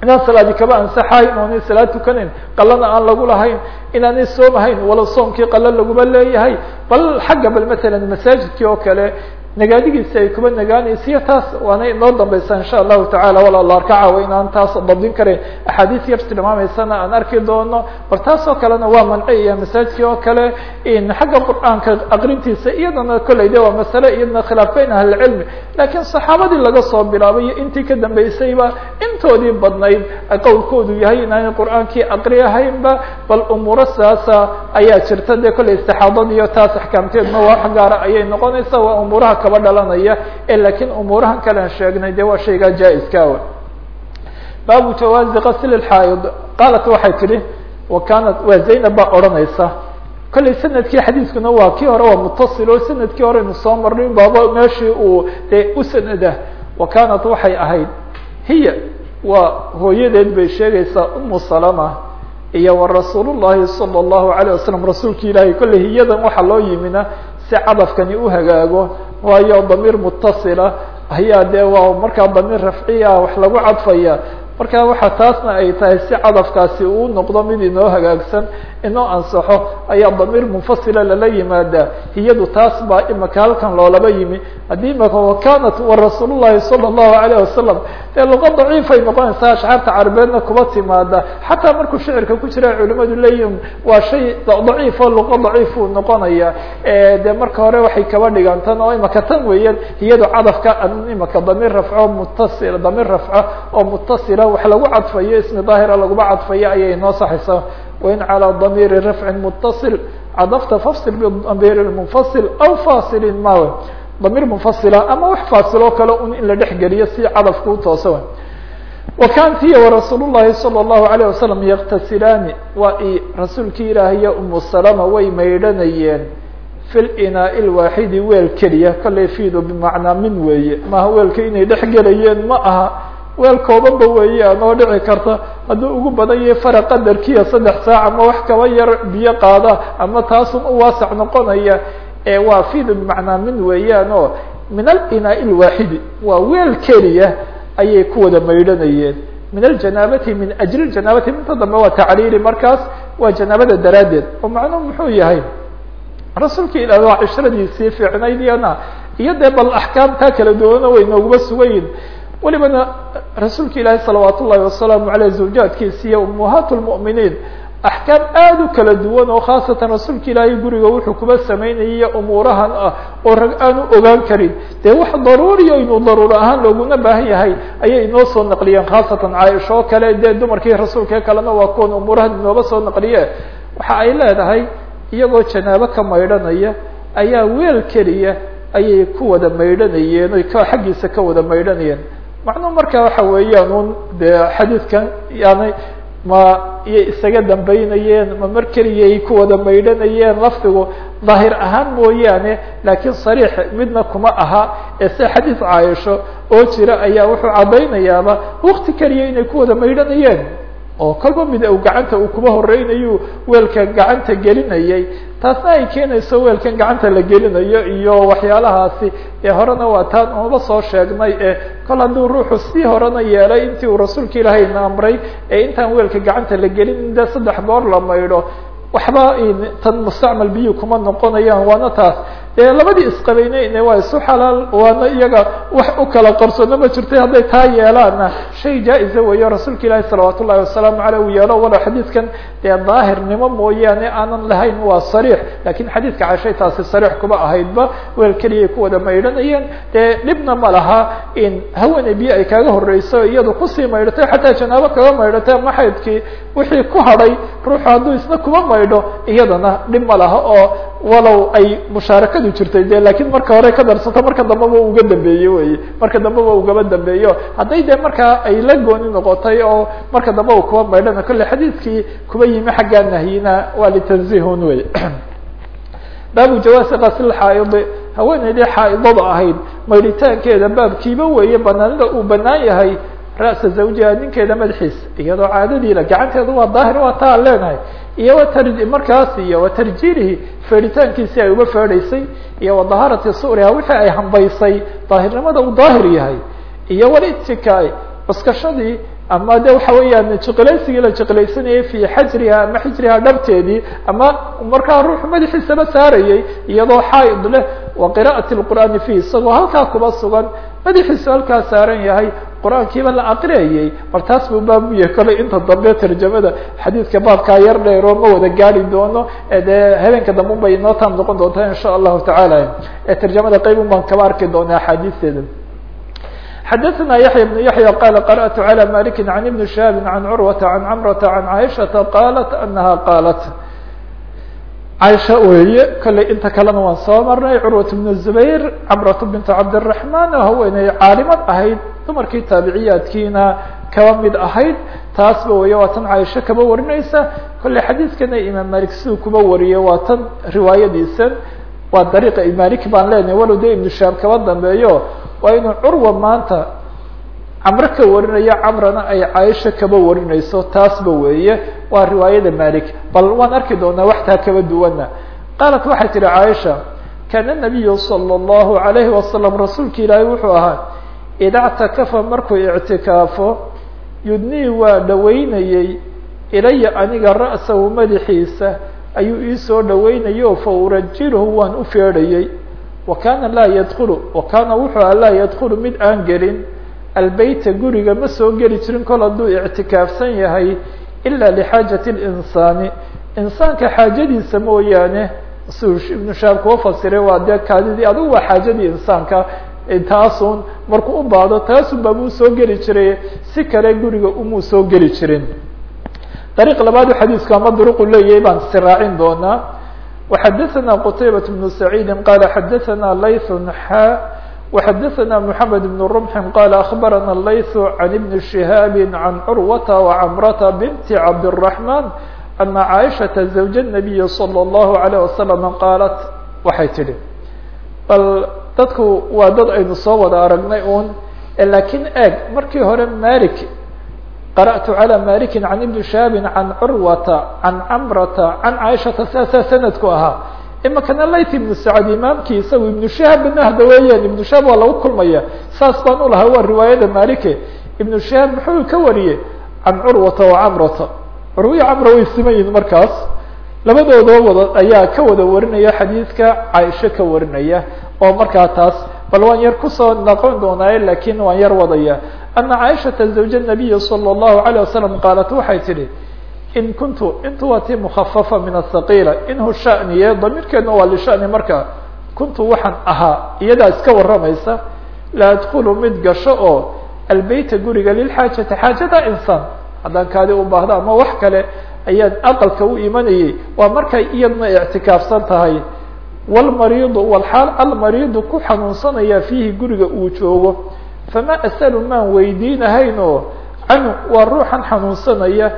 inaan salaadi kaba ansaxayn oonay salaad tukanayn qalana aan lagu lahayn inaanay soomahayn wala soomkii qala laguma leeyahay. Bal xagga bal matalan masaajidkii oo kale nagaadigiisi ay kuba nagaanaysiyo taas waana inoo dambaysa insha allahu tacala wala la arkacawa inaan taas dabdin karayn axaadiis yar tilmaamaysana aan arki doono. Bal taas oo kalena waa manciyaya masaajidkii oo kale xagga qur'aanka aqrintiisa iyadana kolley de waa masale iyadana khilaafeyn ahlilcilmi laakiin saxaabadii laga soo bilaabay iyo intii ka dambeysayba intoodii badnayd qowlkoodu yahay inaanay qur'aankii aqri ahaynba bal umuuro saasa ayaa jirta. De kolley istixaadada iyo taas axkaamteedna waa wax ayay noqonaysa waa umuuraha kaba dhalanaya e lakiin umuurahan kalean sheegnay de waa shaygaa jaa-iskaawa baabu jawaazi qasl xaaid qaalat waxay tidhi wa kaanat waa zaynab baa odhanaysa kolley sanadkii xadiiskuna waa kii hore waa mutasil oo sanadkii hore aynu soo marnay baaba meeshii uu dee u sanadah wa kaanat waxay ahayd hiya waa hooyadeed bay sheegaysaa umu salama iyo wa rasuul llahi salى اllahu alayه wasalam rasuulki ilaahay kolley hiyadan waxaa loo yimina si cadafkani u hagaago waayo damiir mutasila ayaa dee waa markaa damiir rafciya wax lagu cadfaya marka waxa taasna ay tahay si cadafkaasi uu noqdo mid inoo hagaagsan inoo ansaxo ayaa damiir munfasila lala yimaada hiyadu taas baa imaka halkan loolaba yimi haddii imaka wakanat wa rasuul llahi salى الlahu alayه wasalam dee luqa daciifay noqonaysaa ashcaarta carabeedna kuba timaada xataa markuu shicirka ku jira culimadu leeyihin waa shay daciifo luqa daciifuu noqonaya de marka hore waxay kaba dhigantan oo imaka tan weeyaan hiyadu cadafka imaka damiir rafco mutasil damiir rafco oo mutasila wax lagu cadfayo ismi daahira laguma cadfayo ayay inoo saxaysaa wain calى damiiri rafcin mutasil cadafta fafsil bidamiir munfasil aw fasilin mawe damiir munfasila ama wax faasiloo kale un in la dhex geliyo si cadafka utoosa wa kanat hiya warasuul llahi salى الlahu alayه wasalam yaktasilaani waa i rasuulkii ilaahiyo umu salama way maydhanayeen fi linaaءi lwaaxidi weel keliya kollay fiido bimacnaa min weeye maaha weelka inay dhex gelayeen ma aha weel koobanba weeyaan oo dhici karta. Hadduu ugu badan yahay fara qadarkiiya saddex saac ama wax kaba yar biyo qaada ama taasun u waasac noqonaya ee waa fiido bimacnaa min weeyaan oo min alinaaءi lwaaxidi waa weel keliya ayay ku wada maydhanayeen. Min aljanaabati min ajli janaabati minta dambe waa tacriiri markaas waa janaabada daraaddeed. Oo macnuhu muxuu yahay? Rasuulka ilaah waa cishradiisii fiicnayd iyana iyo dee bal axkaamtaa kala duwana way nooguba sugayin welibana rasuulka ilaahi salawaat ullahi wasalaamu aleyh zawjaadkiisa iyo umuhaat lmu'miniin axkaam aada u kala duwan oo khaasatan rasuulka ilaahay guriga wuxuu kuba samaynayay umuurahan ah oo rag aan u ogaan karin. Dee wax daruuriyo inuu daruuro ahaan looguna baahan yahay ayay inoo soo naqliyeen khaasatan caaisha oo kale. Dee dumarkii rasuulka kalena waa kuwan umuurahan inooba soo naqliye. Waxa ay leedahay iyagoo janaabo ka maydhanaya ayaa weel keliya ayay ku wada maydhanayeen oy ka xaggiisa ka wada maydhanayeen macnuu marka waxa weeyaan un dee xadiidkan yani ma iyay isaga dambeynayeen ma mar keliyay ku wada maydhanayeen lafdigu daahir ahaan mooyaane laakiin sariix midna kuma aha ee se xadiid caayisho oo jira ayaa wuxuu caddaynayaaba wakti keliya inay ku wada maydhanayeen. Oo kolba mid u gacanta uu kuba horeynayu weelka gacanta gelinayay. Taasna ay keenayso weelkan gacanta la gelinayo iyo waxyaalahaasi ee horena waa taan uba soo sheegnay ee kol hadduu ruuxu sii horena yeelay intii uu rasuulka ilaahayna amray ee intaan weelka gacanta la gelin dee saddex goor la maydho waxba tan mustacmal biyu kuma noqonayaan waana taas labadii isqabayneyne waa isu xalaal waana iyaga wax u kala qarsoono ma jirtay hadday taa yeelaanna shay jaa-isa weeyo rasuulka ilaahi salawaat ullahi wasalaamu aleyh uu yeelo walow xadiidkan dee daahirnimo mooyaane aanan lahayn waa sariix laakiin xadiidka cashay taasi sariix kuma ahaydba weel keliyay ku wada maydhanayeen. Dee dhibna ma laha in haweeney biyo ay kaaga horeyso iyadu ku sii maydhatay xataa janaabo kaga maydhatay maxaydkii wixii ku hadhay ruuxu hadduu isna kuma maydho iyadana dhib ma laha oo walow ay mushaarakadu jirtay de laakiin marka hore ka darsato marka dambeba uga dambeeye wey marka dambeba ugaba dambeeyo. Hadday dee markaa ay la gooni noqotay oo marka dambe u kuba maydhana kolle xadiidkii kuba yimi xaggaa nahyina waa litanzihun wey *clears throat* baabu jawaasi qasil xaaidi haweeneydii xaaidada ahayd maydhitaankeeda baabkiiba weeye banaanida uu banaan yahay ra'sa zawjiha ninkeeda madaxiisa iyadoo caadadiila gacanteeda waa daahir waa taa leenahay iyo markaas iyo wa tarjiilihi feedhitaankiisii ay uga feedhaysay iyo wa dahaarati suriha wixii ay hambaysay daahirnimada uu daahir yahay iyo walitikaai cuskashadii ama de waxa weeyaan jiqilaysigii la jiqilaysanayay fi xajriha ama xijriha dhabteedii ama markaa ruuxu madaxiisaba saarayay iyadoo xaaid leh wa qira'ati lqur'aani fihi isagoo halkaa kuba sugan madaxiisu halkaa saaran yahay qur-aankiiba la aqriyayay bal taas buu baab u yahay kole inta dambe tarjamada xadiidka baabkaa yar dheeroo ma wada gaari doono dee habeenka dambe un bay inoo taam noqon doontaa insha allahu tacaala ee tarjamada qeyb un baan kaba arki doonaa axaadiisteeda xadaثna yaحya بن yaحyى qala qarأtu عlى maliki عan ibn shihaabi عan curwata عan cmrata عan caiشhaةa qalat anaha qaalat caaisha weeye kolley inta kalena waan soo marnay curwat bn zubayr camratu bint cabdiraxmaan oo haweeney caalimad ahayd dumarkii taabiciyaadkiina kaba mid ahayd. Taasba weeye waa tan caaisho kaba warinaysa. Kolley xadiiskana imaam malik siduu kuba wariye waa tan riwaayadiisan waa dariiqa imalik baan leenahay walow dee ibnu shaab kaba dambeeyo. Waa inuu curwa maanta camro ka warinayo camrana ay caaisha kaba warinayso taasba weeye waa riwaayada malik bal waan arki doonaa waxtaa kaba duwana qaalat waxay tihi caaisha kaana nabiyu salى اllahu alayhi wasalam rasuulka ilaahay wuxuu ahaa ida ctakafa markuu ictikaafo yudnii waa dhaweynayey ilaya aniga ra'sahu madaxiisa ayuu iisoo dhaweynayo fa urajilhu waan u feedhayey. Wa kaana laa yadkulu wa kaana wuxuu aha laa yadkulu mid aan gelin albeyta guriga ma soo geli jirin kol hadduu ictikaafsan yahay ila lixaajati اlinsaani insaanka xaajadiisa mooyaane siuu ibnu shaab kuwa fasiray waa dee kaadidii adigu waa xaajadii insaanka taasun markuu u baado taasun baabuu soo geli jiray si kale guriga umuu soo geli jirin dariiq labaad xadiisku ama duruqu leeyahay baan siraacin doonaa وxadثna qتaybaة بن سعيid qال xadثna layث xا وxadثna محamed بن رمح qال أخbarana layث عن بن شهاaب عن curwة وcمرة بنت cabdالرحمن أنa cائشhaةa زوج النبي صلى الله عليه وسلم qاaلت waxay tihi bal dadku waa dad aynu soo wada aragnay un lakiin eeg markii hore malik qarأtu عalى maliki can ibni shihaabi can curwata can camrata can caaishata saasaa sanadku ahaa imikana layt ibnu sacad imaamkii isagu ibnu shihaabna hada weeyaan ibnu shihaab waa lagu kulmaya saas baan u lahaa waa riwaayada malike ibnu shihaab muxuu ka wariyey can curwata wa camrata curwiya camra way siman yihin markaas labadoodoo wada ayaa ka wada warinaya xadiidka caaisho ka warinaya oo markaa taas bal waan yar kusoo noqon doonaaye lakin waan yar wadaya ana caaishaةa zawj الnabiyi salى الlahu عalيه wasalam qaalat waxay tihi in kuntu intu waa mukhafafa min aلthaqiila inhu shaniye damiirkeedna waa lishani marka kuntu waxaan ahaa iyadaa iska waramaysa la adkulu mid gasho oo albeyta guriga lilxaajati xaajada insaan haddaan kaadi u baahdo ama wax kale ayaan aqalka u imanayay waa markay iyadna ictikaafsan tahay. Wlmariidu wlxaal almariidu ku xanuunsanaya fiihi guriga uu joogo. Fama asalu maan weydiinahayn oo canhu waa xanuunsanaya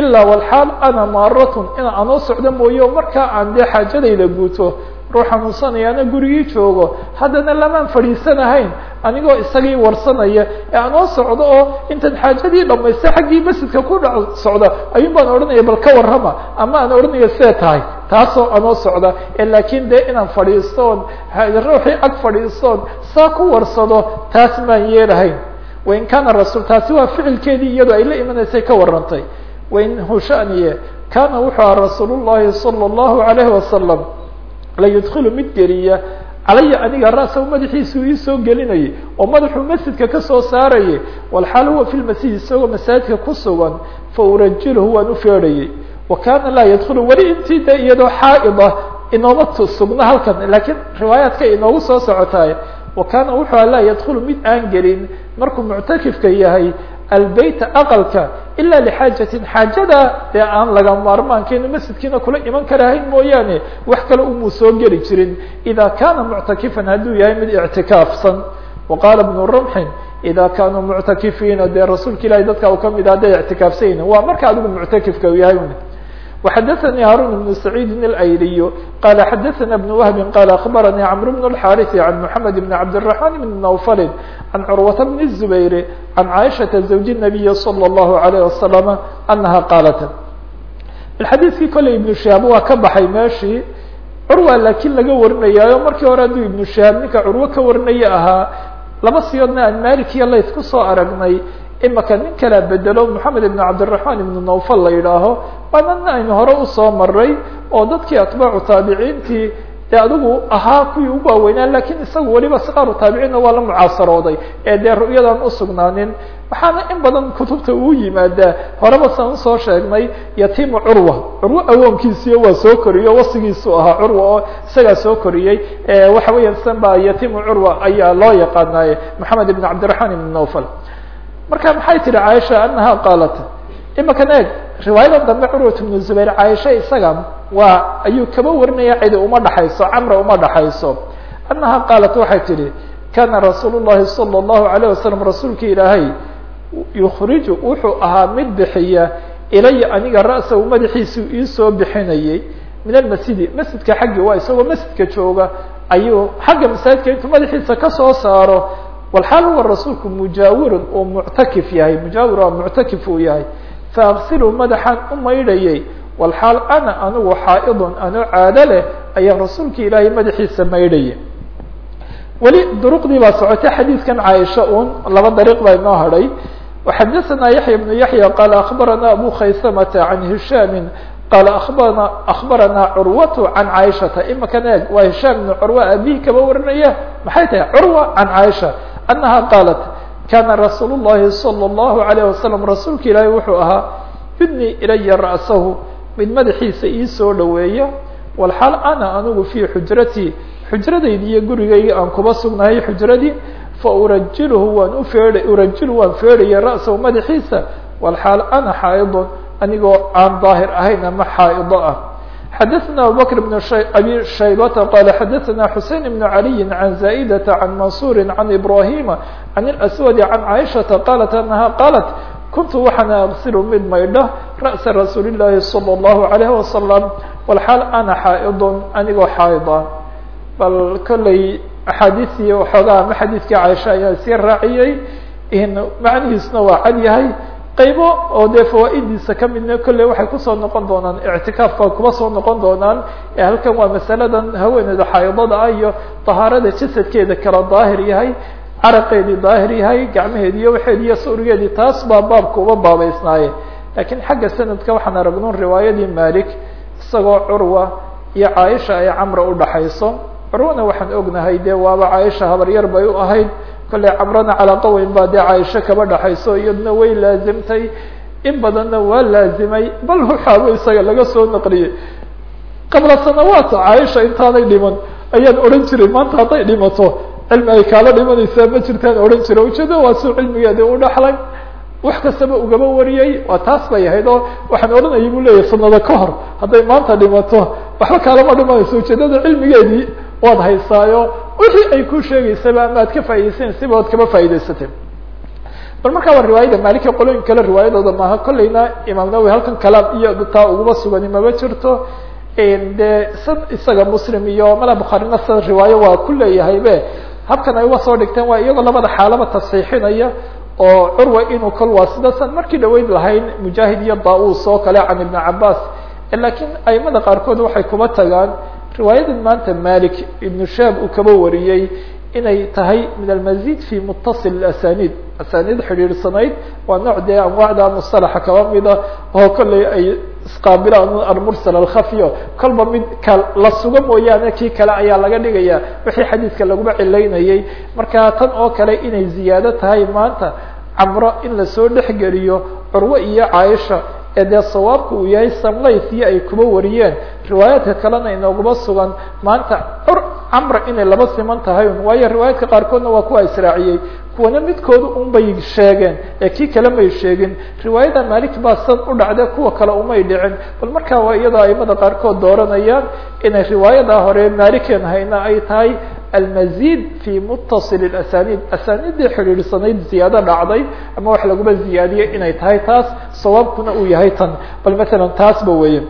ilaa walxaal ana maaratun in anoo socdo mooye o markaa aan dee xaajadayda guuto ruux xanuunsanayaana gurigii joogo haddana lamaan fadhiisanahayn anigoo isagii warsanaya ee anoo socdo oo intan xaajadii dhamaystay xaggii masjidka ku dha socda ayuun baan odhanaya bal ka warrama ama aan odhanaya see tahay taasoo anoo socda laakiin dee inaan fadhiistoon ruuxii ag fadhiistoon saa ku warsado taas maan yeelahayn wain kaana rasuul taasi waa ficilkeedii iyadoo ay la imanaysay ka warrantay wain hushaniye kaana wuxuu aha rasuul llahi salى اllahu alayhi wasalam la yudkilu mid geliya calaya aniga ra'sahu madaxiisuu iisoo gelinayay oo madaxuu masjidka ka soo saarayay walxaal huwa fi lmasjid isagoo masaajidka ku sugan fa urajilhu waan u feedhayay wa kaana laa yadkulu weli intii de iyadoo xaaida inooma sugna halkan lakiin riwaayaadka inoogu soo socotaay wa kaana wuxuu laa yadkulu mid aan gelin markuu muctakifka yahay albeyta aqalka ila lixaajatin xaajada dee aan laga maarmaankeenu masjidkiina kula iman karahayn mooyaane wax kale umuu soo geli jirin ida kana muctakifan hadduu yahay mid ictikaafsan waqaala bnu rumxin ida kanuu muctakifiina dee rasuulka ilahi dadka u kamid hadday ictikaafsanyihin waa marka adigu muctakifka u yahay وxdثnي هاrون بن سعيد الأيلي قال xdثna بن وهب قال أخبرني عمرو بن الحارث عن محمد بن عبد الرحمن بن نوفل عن عروة بن الزبير عن عائشة زوج النبي صلى الله عليه وسلم أنها قالت xadيثkii koley iبن شهاaب waa ka baxay meeshii curwa lakin laga warinayaayo markii hore hadduu iبن شهاaب ninka curwo ka warinaya ahaa laba siyoodna aan malikiya lays ku soo aragnay imaka nin kala bedelo moxamed ibn cabdiraxmaan ibnu nawfal la yidhaaho waana nin aynu hore usoo maray oo dadkii atbaacu taabiciintii dee adigu ahaa kuwii ugu waaweynaa laakiin isagu weliba siqaaru taabiciinna waa la mucaasarooday ee dee ru'yadan usugnaanin waxaana in badan kutubta uu yimaadaa horeba san u soo sheegnay yatiimu curwa. Curwo awoonkiisiyo waa soo koriyo wasigiisu ahaa curwa oo isagaa soo koriyey. Waxa weya san ba yatiimu curwa ayaa loo yaqaanaaye moxamed ibn cabdiraxmaan ibn nawfal. Marka maxay tihi caaisha anaha qaalat imakan eeg riwaayada dambe curwat ibnu zubayr caaisha isaga waa ayuu kaba warinaya cidi uma dhaxayso camra uma dhaxayso. Annaha qaalat waxay tidhi kana rasuul llahi salى اllahu alayh wasalam rasuulki ilaahay yukriju wuxuu ahaa mid bixiya ilaya aniga ra'sahu madaxiisu iisoo bixinayay. Min almasjidi masjidka xaggii waa isagoo masjidka jooga ayuu xagga masaajidka intuu madaxiisa ka soo saaro. Walxaal huwa rasuulku mujaawirun uu muctakif yahay mujaawir waa muctakif uu yahay faaqsilu madaxaan u maydhayay walxaal ana anigu xaa'idun anoo caado leh ayaa rasuulka ilaahay madaxiisa maydhaya weli duruqdii baa socotay xadiidkan caaisha un laba dariiq baa inoo hadhay. Waxadaثana yaxya bnu yaxya qaala akbarana abu khaysamata can hishaami qaala abarana akbarana curwatu can caaishata imakan eeg waa hishaam bnu curwa abihi kaba warinaya maxay tahay curwa can caaisha? Anaha qaalat kana rasuul الlahi salى الlahu عalيه wasalam rasuulka ilaahi wuxuu ahaa yudni ilaya ra'sahu mid madaxiisa iisoo dhoweeya walxaal ana anigu fii xujratii xujradaydi iyo gurigayga aan kuba sugnahay xujradii faurajilhu waan ufeedha urajilu waan feedhaya ra'sahu madaxiisa walxaal ana xaa'idun anigoo aan daahir ahayn ama xaa'ido ah xadaثna abubakr bn abi shaybata qala xadaثna xusein bn عaliyi can zaئdata can mansuri can ibrahima can اlaswadi can caaishaةa qalat anaha qalat kuntu waxaana aqsilu mid maydha ra'sa rasuuli الlahi salى الlahu عalayh wasalam walxaal ana xaa'idun anigoo xaa'ida bal kolley axaadiistii waxoogaa ama xadiidkii caaisha ayaa sii raaciyey macnihiisuna waa cad yahay qaybo oo dee fawaa'idiisa kamidna kolley waxay ku soo noqon doonaan ictikaafka kuma soo noqon doonaan halkan waa masaladan haweeneyda xaayidada ah iyo tahaarada jasadkeeda kala daahir yahay caraqeedii daahir yahay gacmaheedi iyo waxeedi iyo sawrigeedii taas baa baabka uba baabeysnaaye lakiin xagga sanadka waxaan aragno riwaayadii malik isagoo curwa iyo caaisha ay camra udhaxayso curwana waxaan ognahay dee waaba caaisha habaryar bay u ahayd kolley camrana calaaqa weyn baa dee caaisho kaba dhaxayso iyadna way laazimtay. In badanna waa laazimay bal waxaaba isaga laga soo naqliyey. Qabla sanawaata caaisha intaanay dhiman ayaan odhan jiray maanta hadday dhimato cilmi ay kaala dhimanaysaa ma jirtaan? Odhan jira ujeeda waa suu cilmigeedi u dhaxlay. Wax kastaba ugaba wariyey. Waa taas bay ahayd oo waxaan odhanayay buu leeyahay sanado ka hor hadday maanta dhimato waxba kaalama dhimanayso ujeedada cilmigeedii waad haysaayo wixii ay ku sheegaysaba ama ad ka faaidaysanaysa ba ad kama faa'idaysatay bal markaa waa riwaayada maliki qolooyin kale riwaayadooda maaha kolleyna imaam nawowi halkan kalaam iyo taa uguma sugani maba jirto. De san isaga muslim iyo mala bukhaarina sida riwaayo waa ku leeyahay habkan ay uga soo dhigteen waa iyagoo labada xaalaba tasxiixinaya oo curwa inuu kol waa sidaasaan markii dhaweyd lahayn mujaahid iyo da'us oo kale can ibn cabaas lakiin aimada qaarkood waxay kuba tagaan riwaayadan maanta malik ibnu shaab uu kaba wariyey inay tahay min almazid fi mutasil asanid asanid xidhiirsanayd waa nooc dee anwaacda musalaxa kaba mida oo kolley ay isqaabilaan almursal alkhafyo kolba mid ka la sugo mooyaane kii kale ayaa laga dhigaya wixii xadiidka laguma cilaynayay marka tan oo kale inay ziyaado tahay maanta camro in la soo dhexgeliyo curwo iyo caaisha ee dee sawaabka uu yahay samlayth iyo ay kuba wariyeen. Riwaayaadka kalena inooguma sugan. Maanta cur camra inay laba siman tahay un. Waayo riwaayaadka qaarkoodna waa kuwa israaciyey. Kuwana midkooda un bay sheegeen ee kii kale may sheegin. Riwaayada malik baa san u dhacde kuwa kale umay dhicin. Bal markaa waa iyadoo aimada qaarkood dooranayaan inay riwaayada hore malikeen hayna ay tahay almazid fi mutasil asanid asanidii xidhiidhsanayd ziyaado dhacday ama wax laguma ziyaadiyey inay tahay taas sawaabkuna uu yahay tan bal matalan taasba weeye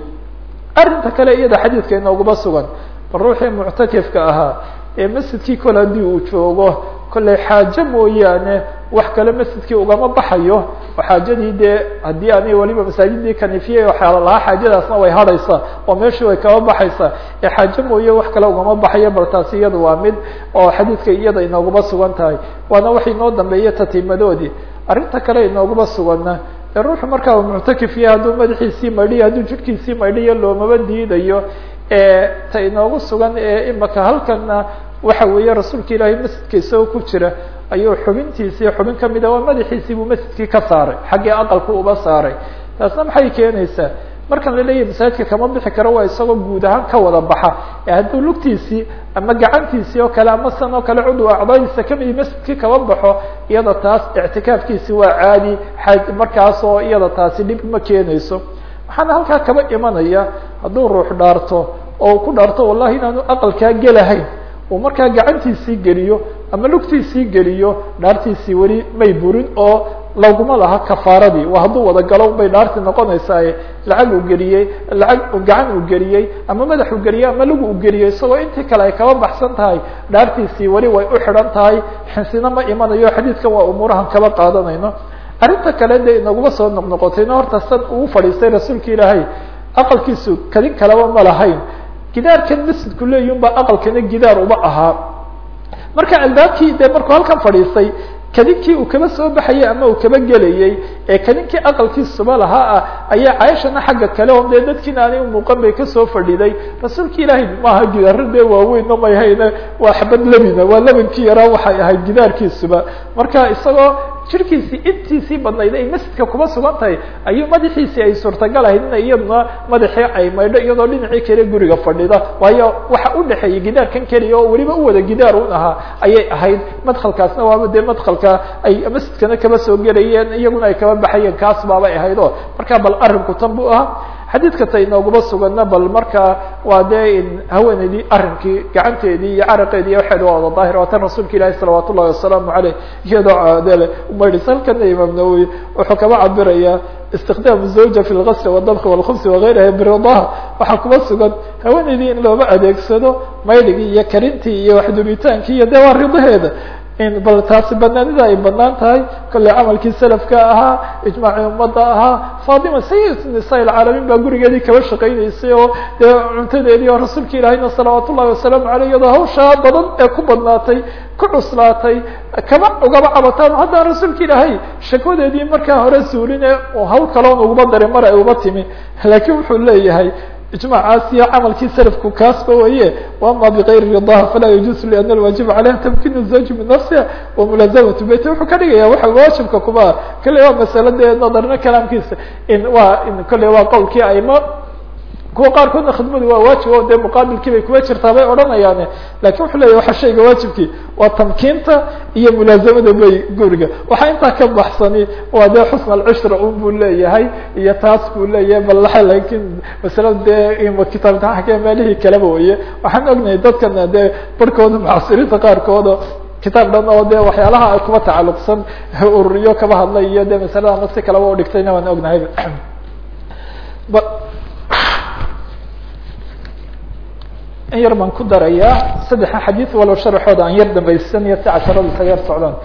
arrinta kale iyada xadiidka inooguma sugan bal ruuxii muctakifka ahaa ee masjidkii kole haddii uu joogo kollay xaajo mooyaane wax kale masjidkii ugama baxayo oo xaajadii dee haddii ani waliba masaajidii kanifiyey waxaa lahaa xaajadaasna way hadhaysaa oo meeshii way kaba baxaysaa ee xaajo mooye wax kale ugama baxayo bal taasi iyada waa mid oo xadiidka iyada inooguma sugan tahay. Waana wax inoo dambeeya tatiimadoodii. Arrinta kale inooguma suganna. Ee ruuxu markaa muctakif yahay hadduu madaxiisii maydhiyo hadduu jidhkiisii maydhiyo loomaba diidayo. Ta inoogu sugan ee imaka halkana waxa weeye rasuulka ilaahay masjidka isagoo ku jira ayuu xubintiisii xubin kamida waa madaxiisii buu masjidkii ka saaray xaggii aqalku uba saaray. Taasna maxay keenaysaa? Markan la leeyahay masaajidka kama bixi karo waa isagoo guud ahaan ka wada baxa. Ee hadduu lugtiisii ama gacantiisii oo kale ama san oo kale cudw acdaadiisa ka mid masjidkii kaba baxo iyada taas ictikaafkiisi waa caadi a markaas oo iyada taasi dhib ma keenayso. Waxaana halkaa kaba imanaya hadduu ruux dhaarto oo ku dhaarto wallahi inaanu aqalkaa gelahayn uu markaa gacantiisii geliyo ama lugtiisii geliyo dhaartiisii weli may burin oo laguma laha kafaaradii. Waa hadduu wada galo bay dhaartii noqonaysaa lacag uu geliyey lacag gacan uu geliyey ama madax uu geliyey ama lagu u geliyey. Isagoo intii kale ay kaba baxsan tahay. Dhaartiisii weli way u xidhan tahay. Xinsina ma imanayo. Xadiidkan waa umuurahan kaba qaadanayno. Arrinta kale de inaguma soo noqnoqotayna horta san uu fadhiistay rasuulka ilaahay aqalkiisu kadin kaleba ma lahayn gidaarkan masjidku baa aqalkana gidaar uma ahaa marka albaabkii de markuu halkan fadhiistay kadinkii uu kaba soo baxayay ama uu kaba gelayey ee kadinkii aqalkiisuba lahaa ah ayaa cayashana xagga kale oo dee dadkiina aanay umuuqan bay ka soo fadhiday. Rasuulka ilaahay maaha gidaaro dee waaweynna may hayne waa xabad lebina waa lebankii yaraa waxay ahayd gidaarkiisuba marka isagoo jirkiisii intiisii badnayd ay masjidka kuma sugan tahay ayuu madaxiisii ay suurtagal ahayd ina iyaduna madaxii ay maydho iyadoo dhinacii kale guriga fadhida. Waayo waxa u dhexeeyay gidaarkan keliya oo weliba u wada gidaar un ahaa ayay ahayd. Madkhalkaasna waaba dee madkhalka ay masjidkana kaba soo gelayeen iyaguna ay kaba baxayeen kaas baabay ahayd o marka bal arrinku tan bu ahaa xadiidka ta sugana bal marka waa dee haweeneydii arrinkii gacanteedii iyo caraqeedii iyo waxeed waa daahir waa tan rasuulka ilaahi salawaat wasalaamu caleyh iyadoo caadele umaydhis halkana imaam nawowi wuxuu kaba cabirayaa istiqdaam zawja fi lgasli wadabki walkhubsi wagayriha biridaha waxaa kuma sugan haweeneydii in looba adeegsado maydhigii iyo karintii iyo waxdubitaankii iyo dee waa ridaheeda bal taasi banaanida ay bannaan tahay kolley camalkii selafka ahaa ijmaacii ummadda ahaa fatima sayid nisa ilcaalamin baa gurigeedii kaba shaqaynaysay oo dee cuntadeedii oo rasuulka ilaahayna salawaat ullahi wasalaamu aleyh iyadoo hawshaa badan ee ku badnaatay ku cuslaatay kaba ugaba cabataan. Haddana rasuulka ilaahay shakwadeedii markaa hore suuline oo hawl kaloon uguma darin mar ay uba timi. Laakiin wuxuu leeyahay ijmaacaas iyo camalkii selafku kaasba waye wama bigayri ridaha falaa yajuusu liana alwaajiba caleyha tamkinu zawji min nafsiha wa mulazamatu beyt wuxuu ka dhigaya waxa waajibka kuma kale waa masale dee nadarna kalaamkiisa. In waa in kolley waa qowlkii aimo kuwa qaarkoodna khidmadu waa waajib o dee muqaabilkii kuwa jirtaa bay odhanayaane. Lakin wuxuu leyahy waxa shayga waajibkii waa tamkiinta iyo mulaazamada bay guriga. Waxaa intaa ka baxsani waa dee xusn alcushra un buu leeyahay iyo taas buu leeyahay balaxa laakiin masalada dee kitaabka meelihii kaleba weye waxaan ognahay dadkana dee barhkooda mucasiriinta qaarkooda kitaab dhan oo de waxyaalaha ay kuba tacaluqsan ururiyo kaba hadlay iyo de masalada nafsi kaleba u dhigtayna waan ognahay *clears throat* in yar baan ku darayaa saddexa xadiid walow sharaxooda aan yar dambaysanaya si casharadu isaga yar socdaan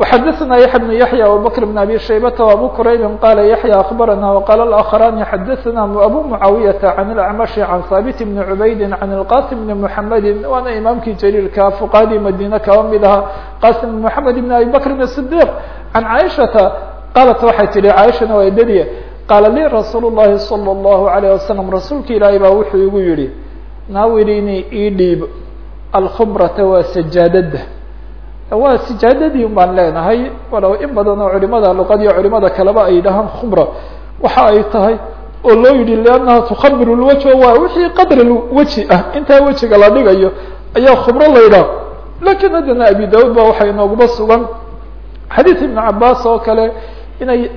وxadثna yaحya بن yaحyى abubكر بن abي شhaybة وabو qrayb qala yaحyى أخbarana وqala الآkخrاni xadثna abو mعaawiyaةa عan الأعmشh عan haaبت بن عubayd عan الqاsim بن محamedi waana imaamkii jليilka fuqaadii madine kaba mid aha qasim بن محamed بن abi bكr الصديq عan caiشhaةa qalat waxay tihi caiشhana waa edadiya qaala lii rasuul الlahi صلى الlaهu عalيه waسلم rasuulka ilaahay baa wuxuu igu yihi naawilini ii dhiib alkhubrata waa sajaadada waa sijaadadii un baan leenahay walow in badan culimada luqadiyo culimada kaleba ay yidhahaan khubra waxa ay tahay oo loo yidhi liannaha tukhabiru lwajha waa wixii qadri weji ah. Intaa wejiga la dhigayo ayaa khubro la yidhaah. Lakiin haddana abi daud ba waxaa inooguma sugan. Xadiid ibn cabaas oo kale inay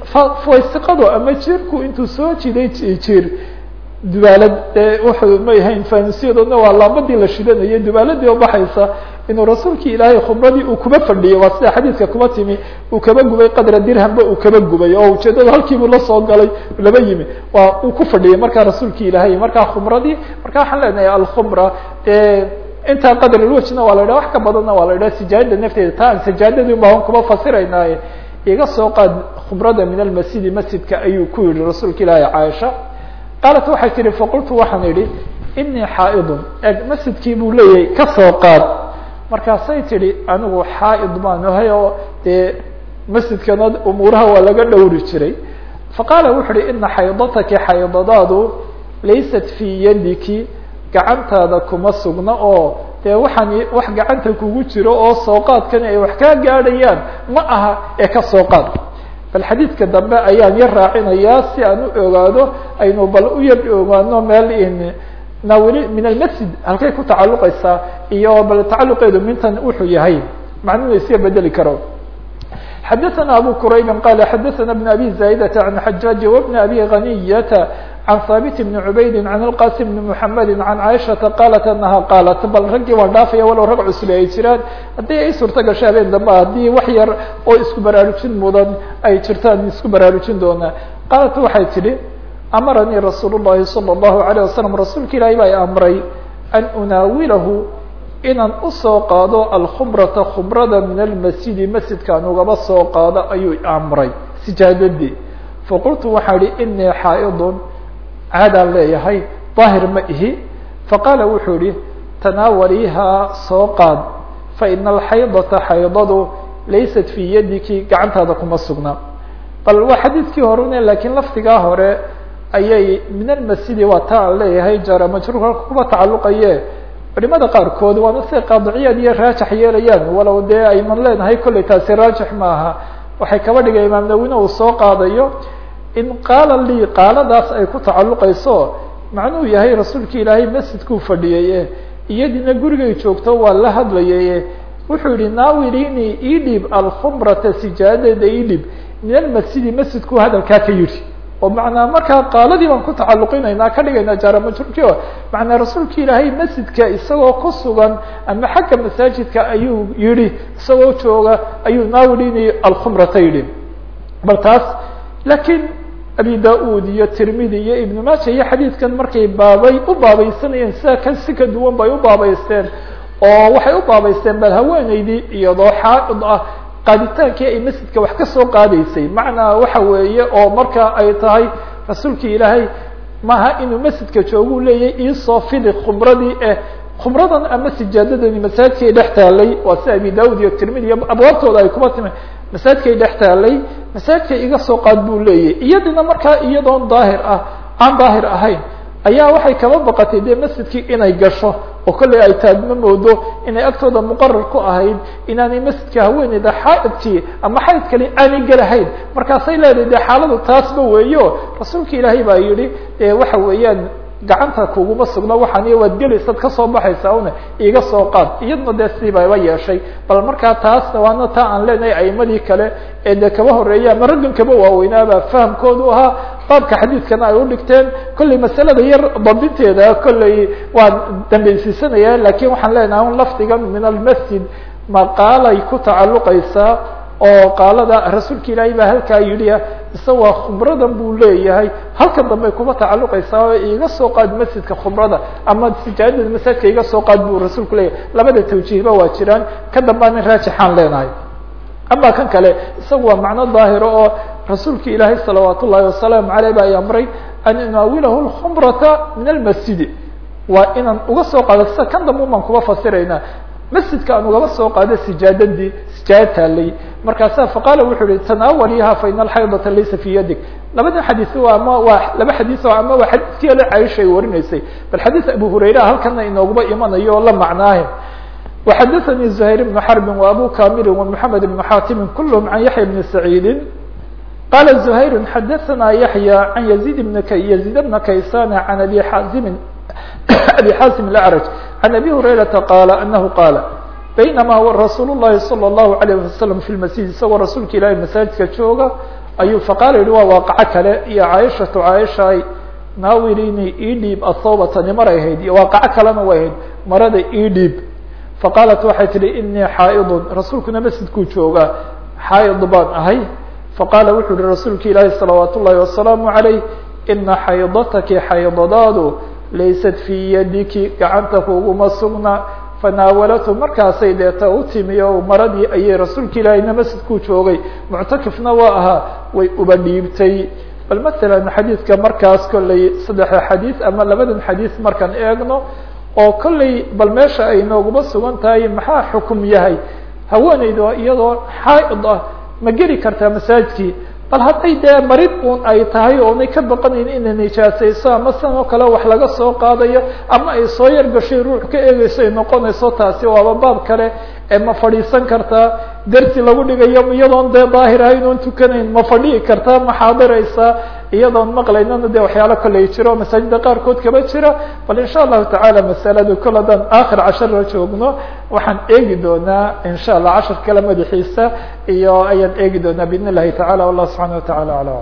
faysiqado ama jirku intuu soo jiday jir dubaalad wuxuu may ahayn fanisyadoodna waa laambadii la shidanayay dubaaladii oo baxaysa inuu rasuulki ilaahay khubradii uu kuba fadhiyay waa sida xadiidka kuba timi uu kaba gubay qadra dirhamba uu kaba gubay oo ujeedada halkiibuu la soo galay laba yimi waa uu ku fadhiyay markaa rasuulki ilaahay markaa khumradii marka waxaan leenahay alkhumra intaa qadr lwejna waa la yidhaha wax ka badanna waa la yidhaha sijaadada nafteeda ta aan sajaadadii baan fasiraynaaye iga soo qaad khumrada min almasjidi masjidka ayuu ku yihi rasuulka ilaahi caaisha qaalat waxay tihi faqultu waxaan idhi inii xaaidun. Eg masjidkii buu leeyahay ka soo qaad. Markaasay tidhi anigu xaaid baan ahay oo dee masjidkana umuuraha waa laga dhowri jiray. Faqaala wuxu uhi ina xaydataki xaydadaadu laysat fii yadiki gacantaada kuma sugna oo dee waxaan wax gacanta kugu jiro oo sooqaadkani ay wax kaa gaadhayaan ma aha ee ka soo qaad bal xadiidka dambe ayaan yar raacinayaa si aan u ogaado aynu bal u yar ogaano meel in nawili min almasjid halkay ku tacaluqaysaa iyo bal tacaluqeedu mintan wuxuu yahay macnuna iska bedeli karo xadaثna abu qurayb qal xadaثna بn abi zaydة عan xajaaج وبn abi غaniyة عan haabit بn cubayd عan اlqasim بn mحamedi عan caiشhaةa qalat anaha qaalat bal raggii waan dhaafaya walow rag cusle ay jiraan haddii ay suurta gasho habeen dambe haddii wax yar oo isku baraarujin mudan ay jirtaan isku baraarujin doonaa qaalat waxay tidhi amaranii rasuul الlahi salى الlahu عalيه wasalam rasuulka ilahi baa amray an unaawilahu inaan usoo qaado alkhumrata khumrada min almasjidi masjidkaan ugaba soo qaado ayuu amray sijaadadii faqultu waxaa ihi inii xaaidun caadaan leeyahay daahir ma ihi. Faqaala wuxuu ihi tanaawaliihaa soo qaad. Faina alxaydata xaydadu laysat fii yadiki gacantaada kuma sugna. Bal waa xadiidkii horune lakiin lafdigaa hore ayay min almasjidi waa ta aan leeyahay jara majruurka kuba tacaluqaye culimada qaarkood waana siday qaadiciyaad iyo raajax yeelayaan. Walow dee ayman leenahay kollay taasi raajix maaha. Waxay kaba dhigay imaam nawine uu soo qaadayo in qaala lii qaaladaas ay ku tacalluqayso macnuhu yahay rasuulka ilaahay masjidkuu fadhiyay iyadiina gurigay joogto waa la hadlayay wuxuu yihi naawilini idhib alkhumrata sijaadada idhib min almasjidi masjidku hadalkaa ka yidhi. Oo macnaa markaa qaaladii baan ku tacaluqinaynaa ka dhigaynaa jaara majruurkii o macnaa rasuulka ilaahay masjidka isagoo ku sugan ama xagga masaajidka ayuu yihi isagoo jooga ayuu naawilini alkhumrata yidhi bal taas laakiin abi da'ud iyo tirmidi iyo ibnu maaja iyo xadiidkan markay baabay u baabaysanayeen sida kan si ka duwan bay u baabaysteen. Oo waxay u baabaysteen bal haweeneydii iyadoo xaaid ah qaaditaankii ay masjidka wax ka soo qaadaysay. Macnaa waxa weeye oo marka ay tahay rasuulkii ilaahay maaha inuu masjidka joogu leeyahy iisoo fidi khumradii eh. Khumradan ama sijaadadani masaajidkay dhex taalay waa sida abi daud iyo tirmidi iyo abwaabtooda ay kuba timi masaajidkay dhex taalay masaajidka iga soo qaad buu leeyahy iyadina markaa iyadoon daahir ah aan daahir ahayn ayaa waxay kaba baqatay dee masjidkii inay gasho oo kollay ay taagma moodo inay agtooda muqarar ku ahayd inaanay masjidka haweeneyda xaaidkii ama xayd kale aanay gelahayn markaasay leedahay dee xaaladu taasba weeyo. Rasuulka ilaahay baa yihi e waxa weeyaan gacanta kuguma sugno waxaan iyo waad gelaysaad ka soo baxaysaa una iga soo qaad. Iyadna dee sidii bayba yeeshay. Bal markaa taas waana taa aan leenahay aimadii kale ee dee kaba horreeya ama raggan kaba waaweynaaba fahamkoodu ahaa baabka xadiidkana ay udhigteen kollay masalada yar dabinteeda kollay waan dambaysiisanaya laakiin waxaan leenahay un lafdigan min almasjid maqaalay ku tacaluqaysaa oo qaalada rasuulka ilaahay baa halkaa yidhi isagoo khumradan buu leeyahay. Halkan dambe kuba tacaluqaysaa iga soo qaad masjidka khumrada ama sijaadada masaajidka iga soo qaad buu rasuulku leeyahay. Labada tawjiihba waa jiraan. Ka dambaan raajixaan leenahay. Ama kan kale isagu waa macno daahiro oo rasuulka ilaahay salawaat ullahi wasalaamu aleyh ba ay amray an unaawilahu lkhumrata min almasjidi. Waa inaan uga soo qaado kan dambe baan kuba fasiraynaa masjidka aan ugaba soo qaado sijaadadii sijaada taalay markaasa faqaala wuxuu hi tanaawaliha fa in alxaydata laysa fi yadig labada xadii waa ama waa laba xadiis oo ama waa xadiiskii ale caaisha warinaysay. Bal xadiis abu hurayra halkana inooguba imanayo la macnaahe waxadaanii zuhayr bnu xarbi wa abu kamiri wa moxamed ibnu xaatimi kulhm can yaxya bni saciidi qaala zuhayru xadaanaa yaxya can yaziid bn yazid bna kaysana can abi أبي حازم الأعرج عن أبي هريرة قال أنه قال baynama rasuul الlahi salى الlahu عalيه wasalam fi lmasjid isagoo rasuulka ilahi masaajidka jooga ayuu faqaala yihi waa waaqaco kale iyo caaishatu caaisha naawilini ii dhiib athawba tani maray ahayd iyo waaqaco kalena way ahayd marada ii dhiib faqaalat waxay tihi inii xaaidun rasuulkuna masjidkuu joogaa xaaid baan ahay faqaala wuxuu yihi rasuulka ilaahi salawaat ullahi wasalaamu عalayh ina xaydataki xaydadaadu laysat fii yadiki gacanta kuguma sugna. Fanaawalatu markaasay deeta u timi oo maradii ayay rasuulka ilaahiyna masjidkuu joogay. Muctakifna waa ahaa way uba dhiibtay. Bal masalan xadiidka markaas kolley saddexa xadiid ama labadan xadiid markaan eegno oo kolley bal meesha ay nooguma sugan tahay maxaa xukum yahay? Haweeneydu iyadoo xaaid ah. Ma geli kartaa masaajidkii bal hadday dee marid un ay tahay oonay ka baqanayn inay nijaasayso ama sidan oo kale wax laga soo qaadayo ama ay soo yar gashay ruux ka eegeyso ay noqonayso taasi waaba baab kale ma fadhiisan kartaa dersi lagu dhigayo iyadoon dee daahir ahayn oon tukanayn ma fadhihi kartaa ma iyadoon maqlaynana de waxyaalo kaley jiro masaajida qaarkood kaba jira bal insha allahu tacaala masaladu kol haddaan aakhir cashara joogno. Waxaan eegi doonaa insha allah cashar kale madaxiisa iyo ayaan eegi doonaa biidn illahi tacala wallah subxana wa tacala ala